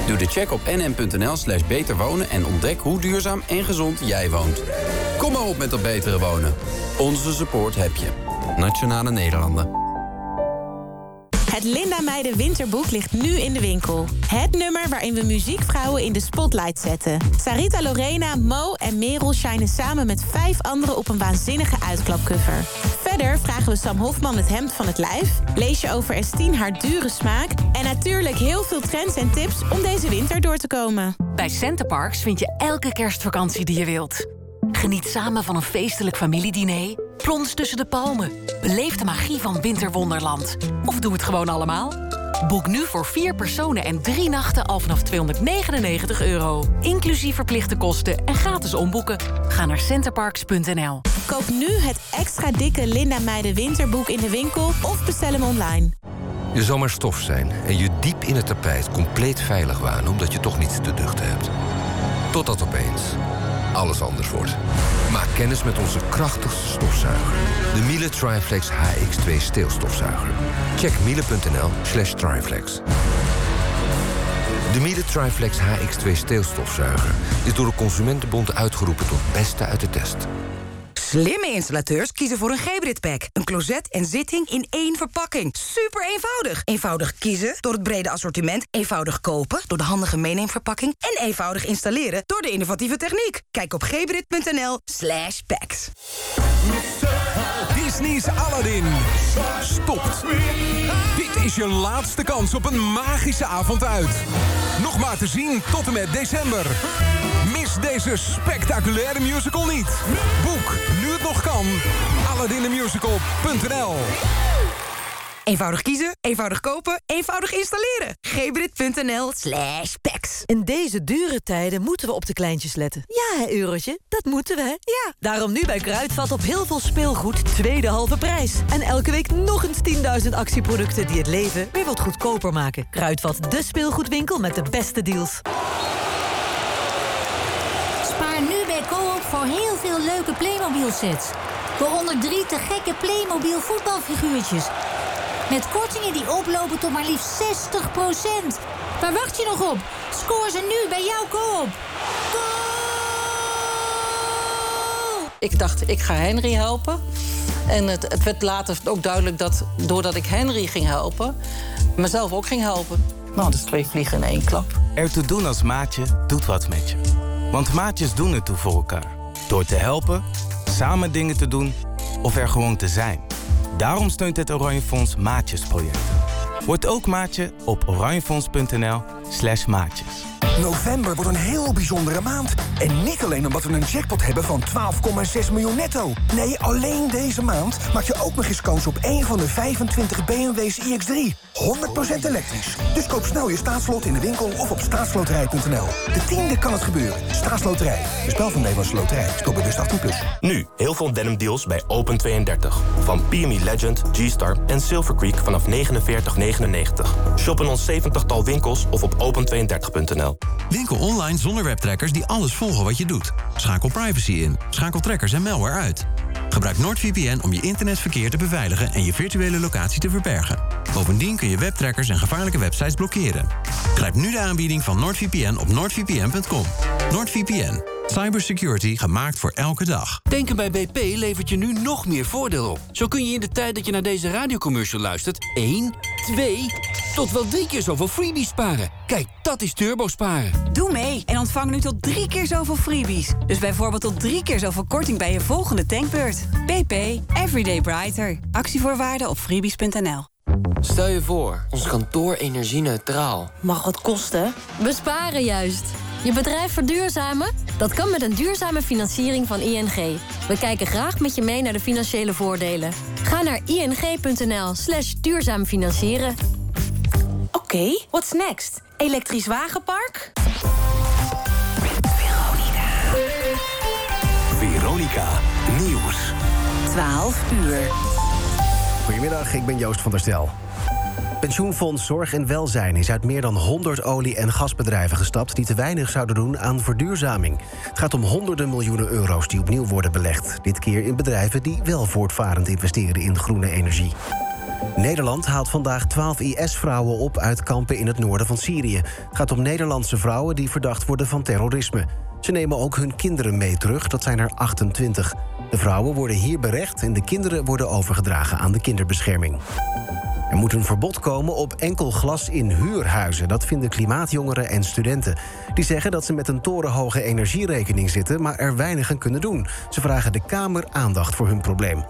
Doe de check op nm.nl slash beter wonen en ontdek hoe duurzaam en gezond jij woont. Kom maar op met dat betere wonen. Onze support heb je. Nationale Nederlanden. Het Linda Meijden Winterboek ligt nu in de winkel. Het nummer waarin we muziekvrouwen in de spotlight zetten. Sarita Lorena, Mo en Merel shinen samen met vijf anderen op een waanzinnige uitklapcover. Verder vragen we Sam Hofman het hemd van het lijf. Lees je over Estine haar dure smaak. En natuurlijk heel veel trends en tips om deze winter door te komen. Bij Centerparks vind je elke kerstvakantie die je wilt. Geniet samen van een feestelijk familiediner. Plons tussen de palmen. Beleef de magie van Winterwonderland. Of doe het gewoon allemaal. Boek nu voor vier personen en drie nachten al vanaf 299 euro. Inclusief verplichte kosten en gratis omboeken. Ga naar centerparks.nl. Koop nu het extra dikke Linda Meijden Winterboek in de winkel of bestel hem online. Je zal maar stof zijn en je diep in het tapijt compleet veilig wanen omdat je toch niets te duchten hebt. Totdat opeens alles anders wordt. Maak kennis met onze krachtigste stofzuiger. De Miele Triflex HX2 steelstofzuiger. Check miele.nl slash triflex. De Miele Triflex HX2 steelstofzuiger is door de Consumentenbond uitgeroepen tot beste uit de test. Slimme installateurs kiezen voor een Gebrit pack. Een closet en zitting in één verpakking. Super eenvoudig. Eenvoudig kiezen door het brede assortiment. Eenvoudig kopen door de handige meeneemverpakking. En eenvoudig installeren door de innovatieve techniek. Kijk op gebrit.nl slash packs. Disney's Aladdin stopt. Dit is je laatste kans op een magische avond uit. Nog maar te zien tot en met december. Mis deze spectaculaire musical niet. Boek, nu het nog kan, aladdinthemusical.nl Eenvoudig kiezen, eenvoudig kopen, eenvoudig installeren. gebrit.nl slash packs. In deze dure tijden moeten we op de kleintjes letten. Ja, hè, Eurotje? Dat moeten we, hè? Ja. Daarom nu bij Kruidvat op heel veel speelgoed tweede halve prijs. En elke week nog eens 10.000 actieproducten die het leven weer wat goedkoper maken. Kruidvat, de speelgoedwinkel met de beste deals. Spaar nu bij Coop voor heel veel leuke Playmobil sets. Waaronder drie te gekke Playmobil voetbalfiguurtjes. Met kortingen die oplopen tot maar liefst 60% Waar wacht je nog op? Scoor ze nu bij jouw Coop. Ik dacht, ik ga Henry helpen. En het, het werd later ook duidelijk dat doordat ik Henry ging helpen... mezelf ook ging helpen. Nou, dus twee vliegen in één klap. Ertoe doen als maatje doet wat met je. Want maatjes doen het toe voor elkaar. Door te helpen, samen dingen te doen of er gewoon te zijn. Daarom steunt het Oranje Fonds Maatjesprojecten. Word ook maatje op oranjefonds.nl slash maatjes. November wordt een heel bijzondere maand. En niet alleen omdat we een jackpot hebben van 12,6 miljoen netto. Nee, alleen deze maand maak je ook nog eens kans op één van de 25 BMW's iX3. 100% elektrisch. Dus koop snel je staatslot in de winkel of op staatsloterij.nl. De tiende kan het gebeuren. Staatsloterij. De spel van Nederlandse Loterij. Speel bewust 18+. Plus. Nu, heel veel denim deals bij Open32. Van PME Legend, G-Star en Silver Creek vanaf 49,99. Shop in ons 70-tal winkels of op open32.nl. Winkel online zonder webtrackers die alles volgen wat je doet. Schakel privacy in. Schakel trackers en malware uit. Gebruik NordVPN om je internetverkeer te beveiligen en je virtuele locatie te verbergen. Bovendien kun je webtrackers en gevaarlijke websites blokkeren. Grijp nu de aanbieding van NordVPN op nordvpn.com. NordVPN. Cybersecurity gemaakt voor elke dag. Tanken bij BP levert je nu nog meer voordeel op. Zo kun je in de tijd dat je naar deze radiocommercial luistert... 1, 2, tot wel drie keer zoveel freebies sparen. Kijk, dat is turbo sparen. Doe mee en ontvang nu tot drie keer zoveel freebies. Dus bijvoorbeeld tot drie keer zoveel korting bij je volgende tankbeurt. BP, everyday brighter. Actievoorwaarden op freebies.nl. Stel je voor, ons kantoor energie-neutraal. Mag wat kosten? Besparen juist. Je bedrijf verduurzamen? Dat kan met een duurzame financiering van ING. We kijken graag met je mee naar de financiële voordelen. Ga naar ing.nl slash duurzaam financieren. Oké, what's next? Elektrisch wagenpark? Veronica Nieuws. 12 uur. Goedemiddag, ik ben Joost van der Stel. Pensioenfonds Zorg en Welzijn is uit meer dan 100 olie- en gasbedrijven gestapt... die te weinig zouden doen aan verduurzaming. Het gaat om honderden miljoenen euro's die opnieuw worden belegd. Dit keer in bedrijven die wel voortvarend investeren in groene energie. Nederland haalt vandaag 12 IS-vrouwen op uit kampen in het noorden van Syrië. Het gaat om Nederlandse vrouwen die verdacht worden van terrorisme. Ze nemen ook hun kinderen mee terug, dat zijn er 28. De vrouwen worden hier berecht en de kinderen worden overgedragen aan de kinderbescherming. Er moet een verbod komen op enkel glas in huurhuizen. Dat vinden klimaatjongeren en studenten. Die zeggen dat ze met een torenhoge energierekening zitten... maar er weinig aan kunnen doen. Ze vragen de Kamer aandacht voor hun probleem.